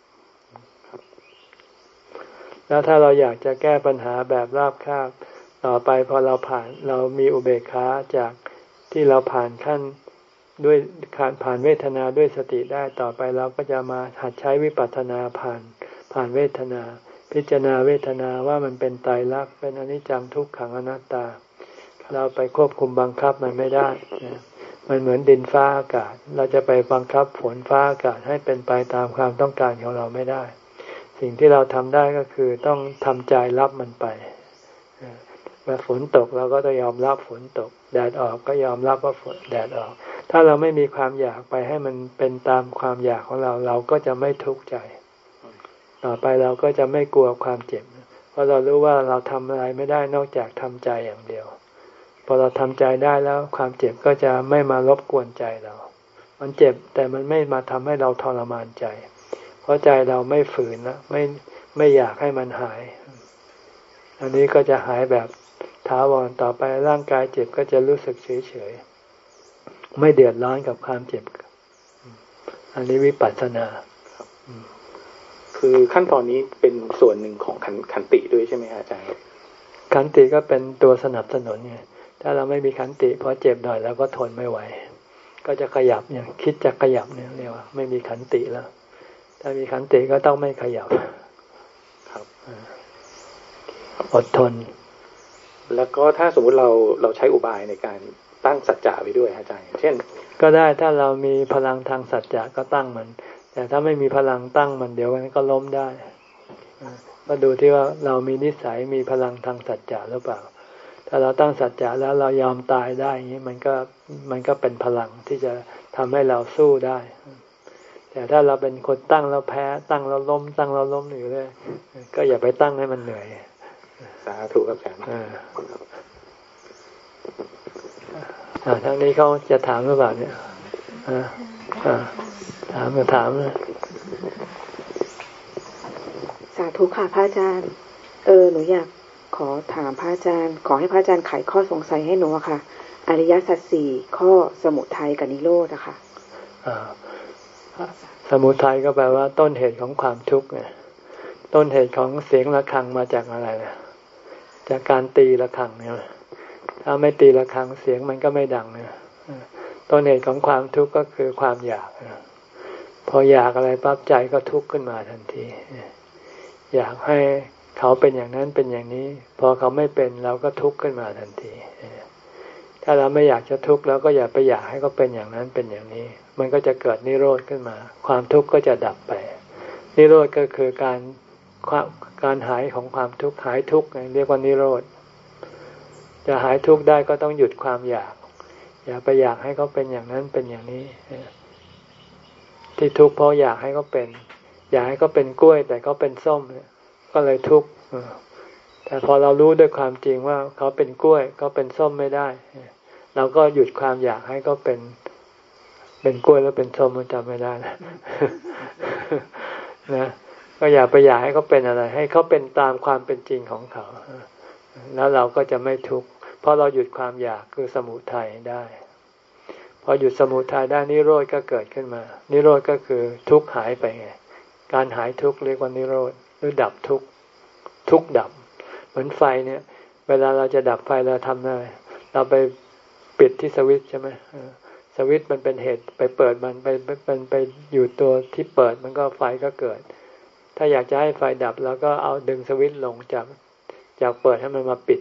แล้วถ้าเราอยากจะแก้ปัญหาแบบราบคาบต่อไปพอเราผ่านเรามีอุเบกขาจากที่เราผ่านขั้น ด้วยการผ่านเวทนาด้วยสติได้ต่อไปเราก็จะมาหัดใช้วิปัสสนาผ่านผ่านเวทนา พิจารณาเวทนาว่ามันเป็นไตรลักษณ์เป็นอนิจจังทุกขังอนัตตา เราไปควบคุมบังคับมันไม่ได้นะมันเหมือนดินฟ้าอากาศ เราจะไปบังคับฝนฟ้าอากาศให้เป็นไปตามความต้องการของเราไม่ได้ สิ่งที่เราทำได้ก็คือต้องทำใจรับมันไป เมื่อฝนตกเราก็ต้องยอมรับฝนตก แดดออกก็ยอมรับว่าฝนแดดออก ถ้าเราไม่มีความอยากไปให้มันเป็นตามความอยากของเรา เราก็จะไม่ทุกข์ใจ ต่อไปเราก็จะไม่กลัวความเจ็บ เพราะเรารู้ว่าเราทำอะไรไม่ได้นอกจากทำใจอย่างเดียว พอเราทำใจได้แล้ว ความเจ็บก็จะไม่มารบกวนใจเรา มันเจ็บแต่มันไม่มาทำให้เราทรมานใจ เพราะใจเราไม่ฝืนนะไม่ไม่อยากให้มันหาย อันนี้ก็จะหายแบบ ท้าวรต่อไปร่างกายเจ็บก็จะรู้สึกเฉยเฉยๆไม่เดือดร้อนกับความเจ็บ อันนี้วิปัสสนา คือขั้นตอนนี้เป็นส่วนหนึ่งของขันขันติด้วยใช่ไหมครับอาจารย์ขันติก็เป็นตัวสนับสนุนไงถ้าเราไม่มีขันติพอเจ็บหน่อยเราก็ทนไม่ไหว ก็จะขยับเนี่ยคิดจะขยับเนี่ยเรียกว่า ไม่มีขันติแล้ว ถ้ามีขันติก็ต้องไม่ขยับ ครับอดทน แล้วก็ถ้าสมมุติเราเราใช้อุบายในการตั้งสัจจะไว้ด้วยอาจารย์เช่น ก็ได้ถ้าเรามีพลังทางสัจจะก็ตั้งมัน แต่ถ้าไม่มีพลังตั้งมันเดี๋ยวมันก็ล้มได้อ่าก็ดูที่ว่าเรามีนิสัยมีพลังทางสัจจะหรือเปล่า ถ้าเราตั้งสัจจะแล้วเรายอมตายได้อย่างนี้มันก็มันก็เป็นพลังที่จะทำให้เราสู้ได้ แต่ถ้าเราเป็นคนตั้งแล้วแพ้ ตั้งแล้วล้ม ตั้งแล้วล้มอยู่เลยก็อย่าไปตั้งให้มันเหนื่อย สาธุครับอาจารย์อ่าอ่าทางนี้เขาจะถามหรือเปล่าเนี่ยอ่าอ่าถามก็ถามนะสาธุค่ะพระอาจารย์ เออหนูอยากขอถามพระอาจารย์ ขอให้พระอาจารย์ไขข้อสงสัยให้หนูอะค่ะ อริยสัจสี่ข้อสมุทัยกับนิโรธอะค่ะสมุทัยก็แปลว่าต้นเหตุของความทุกข์เนี่ยต้นเหตุของเสียงะระฆังมาจากอะไรนะ จากการตีะระฆังเนี่ยถ้าไม่ตีะระฆังเสียงมันก็ไม่ดังเนี่ยต้นเหตุของความทุกข์ก็คือความอยาก พออยากอะไรปั๊บใจก็ทุกข์ขึ้นมาทันที อยากให้เขาเป็นอย่างนั้นเป็นอย่างนี้ พอเขาไม่เป็นเราก็ทุกข์ขึ้นมาทันที ถ้าเราไม่อยากจะทุกข์เราก็อย่าไปอยากให้เขาเป็นอย่างนั้นเป็นอย่างนี้ มันก็จะเกิดนิโรธขึ้นมา ความทุกข์ก็จะดับไป นิโรธก็คือการ การหายของความทุกข์หายทุกข์เรียกว่านิโรธจะหายทุกข์ได้ก็ต้องหยุดความอยาก อย่าไปอยากให้เขาเป็นอย่างนั้นเป็นอย่างนี้ ที่ทุกข์เพราะอยากให้เขาเป็น อยากให้เขาเป็นกล้วย แต่เขาเป็นส้มก็เลยทุกข์แต่พอเรารู้ด้วยความจริงว่าเขาเป็นกล้วยเขาเป็นส้มไม่ได้เราก็หยุดความอยากให้เขาเป็น เป็นกล้วยแล้วเป็นส้มมันจำไม่ได้นะนะ ก็อย่าไปอยากให้เขาเป็นอะไร ให้เขาเป็นตามความเป็นจริงของเขา แล้วเราก็จะไม่ทุกข์เพราะเราหยุดความอยากคือสมุทัยได้พอหยุดสมุทัยได้นิโรธก็เกิดขึ้นมา นิโรธก็คือทุกข์หายไปไงการหายทุกข์เรียกว่านิโรธหรือดับทุกข์ทุกข์ดับ เหมือนไฟเนี่ย เวลาเราจะดับไฟเราทำได้เราไปปิดที่สวิตช์ใช่ไหมสวิตช์มันเป็นเหตุไปเปิดมันไปเป็นไปอยู่ตัวที่เปิดมันก็ไฟก็เกิด ถ้าอยากจะให้ไฟดับเราก็เอาดึงสวิตช์ลงจากจากเปิดให้มันมาปิด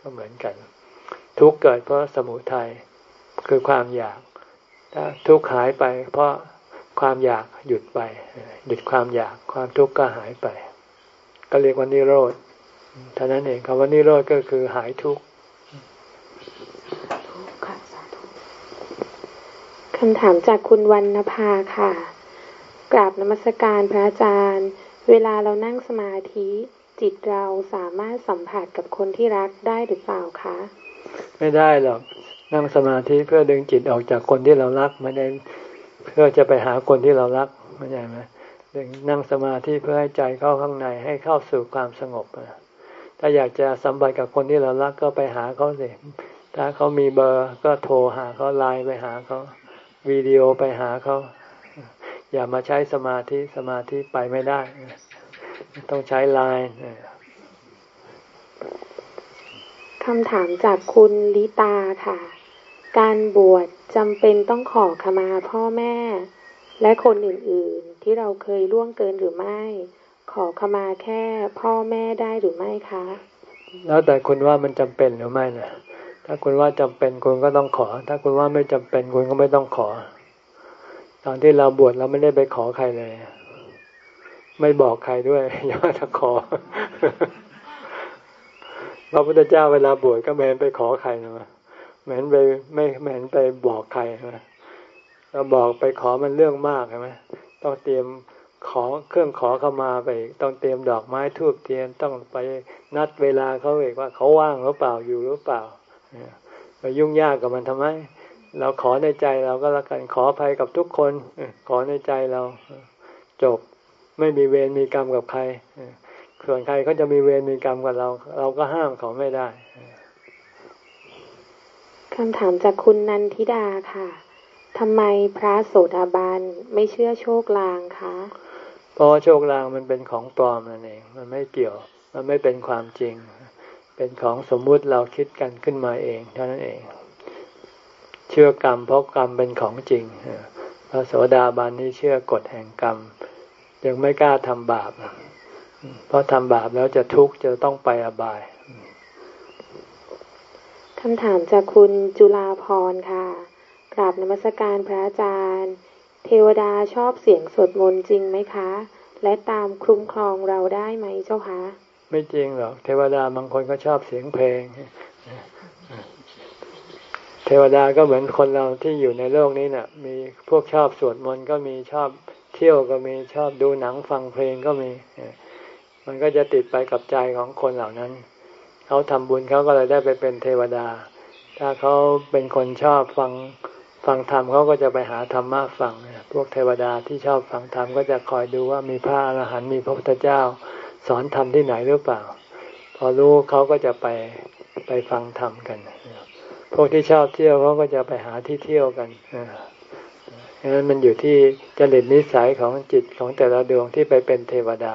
ก็เหมือนกัน ทุกเกิดเพราะสมุทัยคือความอยาก ถ้าทุกหายไป เพราะความอยากหยุดไป หยุดความอยากความทุกข์ก็หายไป ก็เรียกว่านิโรธท่านั้นเองคำว่านิโรธก็คือหายทุกข์คำถามจากคุณวันนภาค่ะ กราบนมัสการพระอาจารย์ เวลาเรานั่งสมาธิ จิตเราสามารถสัมผัสกับคนที่รักได้หรือเปล่าคะ ไม่ได้หรอกนั่งสมาธิเพื่อดึงจิตออกจากคนที่เรารักไม่ได้เพื่อจะไปหาคนที่เรารักไม่ใช่ไหมดึงนั่งสมาธิเพื่อให้ใจเข้าข้างในให้เข้าสู่ความสงบถ้าอยากจะสัมผัสกับคนที่เรารักก็ไปหาเขาสิถ้าเขามีเบอร์ก็โทรหาเขาไลน์ไปหาเขาวิดีโอไปหาเขา อย่ามาใช้สมาธิสมาธิไปไม่ได้ ต้องใช้ไลน์คำถามจากคุณลิตาค่ะ การบวชจำเป็นต้องขอขมาพ่อแม่ และคนอื่น ๆ ที่เราเคยล่วงเกินหรือไม่ ขอขมาแค่พ่อแม่ได้หรือไม่คะ แล้วแต่คุณว่ามันจำเป็นหรือไม่นะถ้าคุณว่าจำเป็นคุณก็ต้องขอ ถ้าคุณว่าไม่จำเป็นคุณก็ไม่ต้องขอต อนที่เราบวชเราไม่ได้ไปขอใครเลย ไม่บอกใครด้วยอย่าจะขอพระพุทธเจ้าเวลาบวชก็ไม่เห็นไปขอใครนะไม่เห็นไปไม่ไม่เห็นไปบอกใครนะเราบอกไปขอมันเรื่องมากใช่ไหมต้องเตรียมขอเครื่องขอเข้ามาไป ต้องเตรียมดอกไม้ทูบเทียนต้องไปนัดเวลาเขาเองว่าเขาว่างหรือเปล่าอยู่หรือเปล่าไปยุ่งยากกับมันทำไม เราขอในใจเราก็แล้วกันขออภัยกับทุกคน ขอในใจเราจบไม่มีเวรมีกรรมกับใครส่วนใครเขาจะมีเวรมีกรรมกับเรา เราก็ห้ามเขาไม่ได้คำถามจากคุณนันทิดาค่ะทำไมพระโสดาบันไม่เชื่อโชคลางคะเพราะโชคลางมันเป็นของปลอมนั่นเอง มันไม่เกี่ยว มันไม่เป็นความจริง เป็นของสมมุติเราคิดกันขึ้นมาเอง เท่านั้นเองเชื่อกรรม เพราะกรรมเป็นของจริงพระโสดาบันนี่เชื่อกฎแห่งกรรมยังไม่กล้าทำบาป เพราะทำบาปแล้วจะทุกข์จะต้องไปอบายคำถามจากคุณจุลาพรค่ะ กราบนมัสการพระอาจารย์ เทวดาชอบเสียงสวดมนต์จริงไหมคะ และตามคุ้มครองเราได้ไหมเจ้าคะ ไม่จริงหรอก เทวดาบางคนก็ชอบเสียงเพลง เทวดาก็เหมือนคนเราที่อยู่ในโลกนี้นะ่ะ มีพวกชอบสวดมนต์ก็มีชอบเที่ยวก็มีชอบดูหนังฟังเพลงก็มี มันก็จะติดไปกับใจของคนเหล่านั้น เขาทำบุญเขาก็เลยได้ไปเป็นเทวดา ถ้าเขาเป็นคนชอบฟังฟังธรรมเขาก็จะไปหาธรรมะฟัง พวกเทวดาที่ชอบฟังธรรมก็จะคอยดูว่ามีพระอรหันต์มีพระพุทธเจ้า สอนธรรมที่ไหนหรือเปล่า พอรู้เขาก็จะไปไปฟังธรรมกัน พวกที่ชอบเที่ยวเขาก็จะไปหาที่เที่ยวกันฉะนั้นมันอยู่ที่จริตนิสัยของจิตของแต่ละดวงที่ไปเป็นเทวดา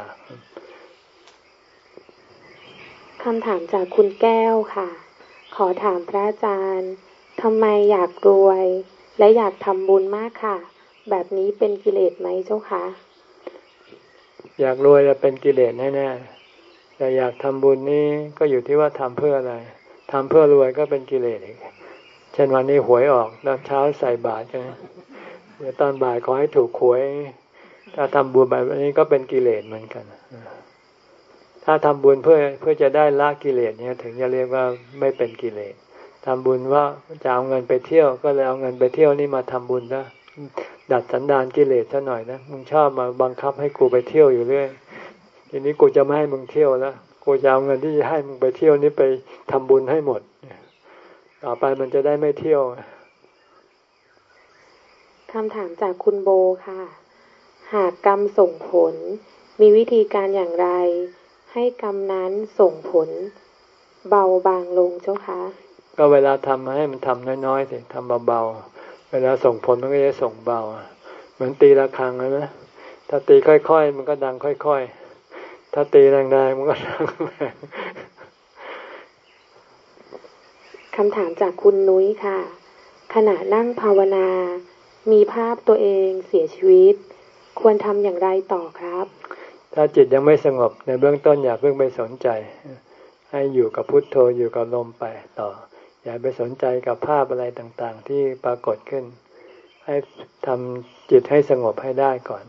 คำถามจากคุณแก้วค่ะ ขอถามพระอาจารย์ทำไมอยากรวย และอยากทำบุญมากค่ะ แบบนี้เป็นกิเลสไหมเจ้าคะอยากรวยจะเป็นกิเลสแน่ๆแต่อยากทำบุญนี่ก็อยู่ที่ว่าทำเพื่ออะไร ทำเพื่อรวยก็เป็นกิเลสอีกเช่นวันนี้หวยออกตอนเช้าใส่บาตรกันเดี๋ยวตอนบ่ายขอให้ถูกหวย ถ้าทำบุญแบบนี้ก็เป็นกิเลสเหมือนกันถ้าทำบุญเพื่อเพื่อจะได้ละกิเลสเนี่ยถึงจะเรียกว่าไม่เป็นกิเลสทำบุญว่าจะเอาเงินไปเที่ยวก็เลยเอาเงินไปเที่ยวนี่มาทำบุญนะดัดสันดานกิเลสซะหน่อยนะมึงชอบมาบังคับให้กูไปเที่ยวอยู่เรื่อยทีนี้กูจะไม่ให้มึงเที่ยวแล้ว กูจะเอาเงินที่จะให้มึงไปเที่ยวนี้ไปทำบุญให้หมดต่อไปมันจะได้ไม่เที่ยวคำถามจากคุณโบค่ะ หากกรรมส่งผล มีวิธีการอย่างไร ให้กรรมนั้นส่งผล เบาบางลงเจ้าคะ ก็เวลาทำให้มันทำน้อยๆสิทำเบาๆ เวลาส่งผลมันก็จะส่งเบา เหมือนตีระฆังเลยนะถ้าตีค่อยๆ มันก็ดังค่อยๆ ถ้าตีแรงๆมันก็ดังแรงคำถามจากคุณนุ้ยค่ะ ขณะนั่งภาวนา มีภาพตัวเองเสียชีวิต ควรทำอย่างไรต่อครับ ถ้าจิตยังไม่สงบในเบื้องต้นอย่าเพิ่งไปสนใจ ให้อยู่กับพุทโธอยู่กับลมไปต่อ อย่าไปสนใจกับภาพอะไรต่างๆ ที่ปรากฏขึ้น ให้ทำจิตให้สงบให้ได้ก่อน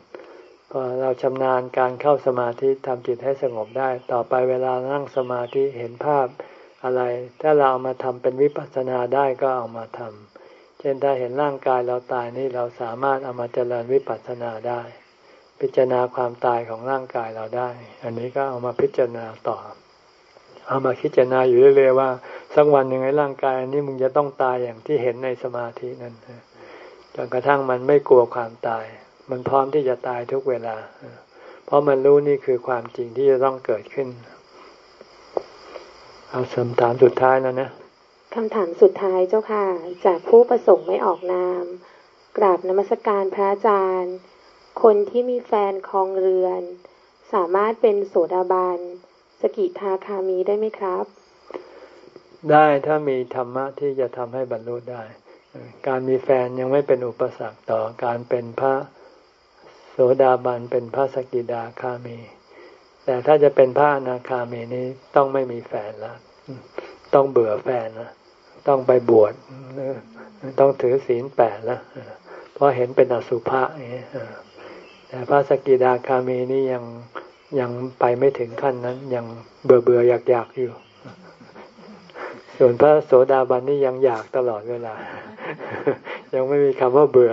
พอเราชำนาญการเข้าสมาธิทำจิตให้สงบได้ ต่อไปเวลานั่งสมาธิเห็นภาพอะไร ถ้าเราเอามาทำเป็นวิปัสสนาได้ก็เอามาทำเช่นถ้าเห็นร่างกายเราตายนี่เราสามารถเอามาเจริญวิปัสสนาได้ พิจารณาความตายของร่างกายเราได้ อันนี้ก็เอามาพิจารณาต่อ เอามาพิจารณาอยู่เรื่อยๆว่า สักวันหนึ่งไอ้ร่างกายอันนี้มึงจะต้องตายอย่างที่เห็นในสมาธินั่นจนกระทั่งมันไม่กลัวความตาย มันพร้อมที่จะตายทุกเวลา เพราะมันรู้นี่คือความจริงที่จะต้องเกิดขึ้น เอาคำถามสุดท้ายแล้วนะคำถามสุดท้ายเจ้าค่ะ จากผู้ประสงค์ไม่ออกนาม กราบนมัสการพระอาจารย์ คนที่มีแฟนคลองเรือน สามารถเป็นโสดาบันสกิทาคามีได้ไหมครับ ได้ถ้ามีธรรมะที่จะทำให้บรรลุได้ การมีแฟนยังไม่เป็นอุปสรรคต่อการเป็นพระ โสดาบันเป็นพระสกิดาคามี แต่ถ้าจะเป็นพระอนาคามีนี้ต้องไม่มีแฟนแล้วต้องเบื่อแฟนนะต้องไปบวชต้องถือศีลแปดแล้วเพราะเห็นเป็นอสุภะอย่างนี่แต่พระสกิดาคามีนี่ยังยังไปไม่ถึงขั้นนั้น ยังเบื่อเบื่ออยากอยากอยู่ ส่วนพระโสดาบันนี่ยังอยากตลอดเวลา ยังไม่มีคำว่าเบื่อ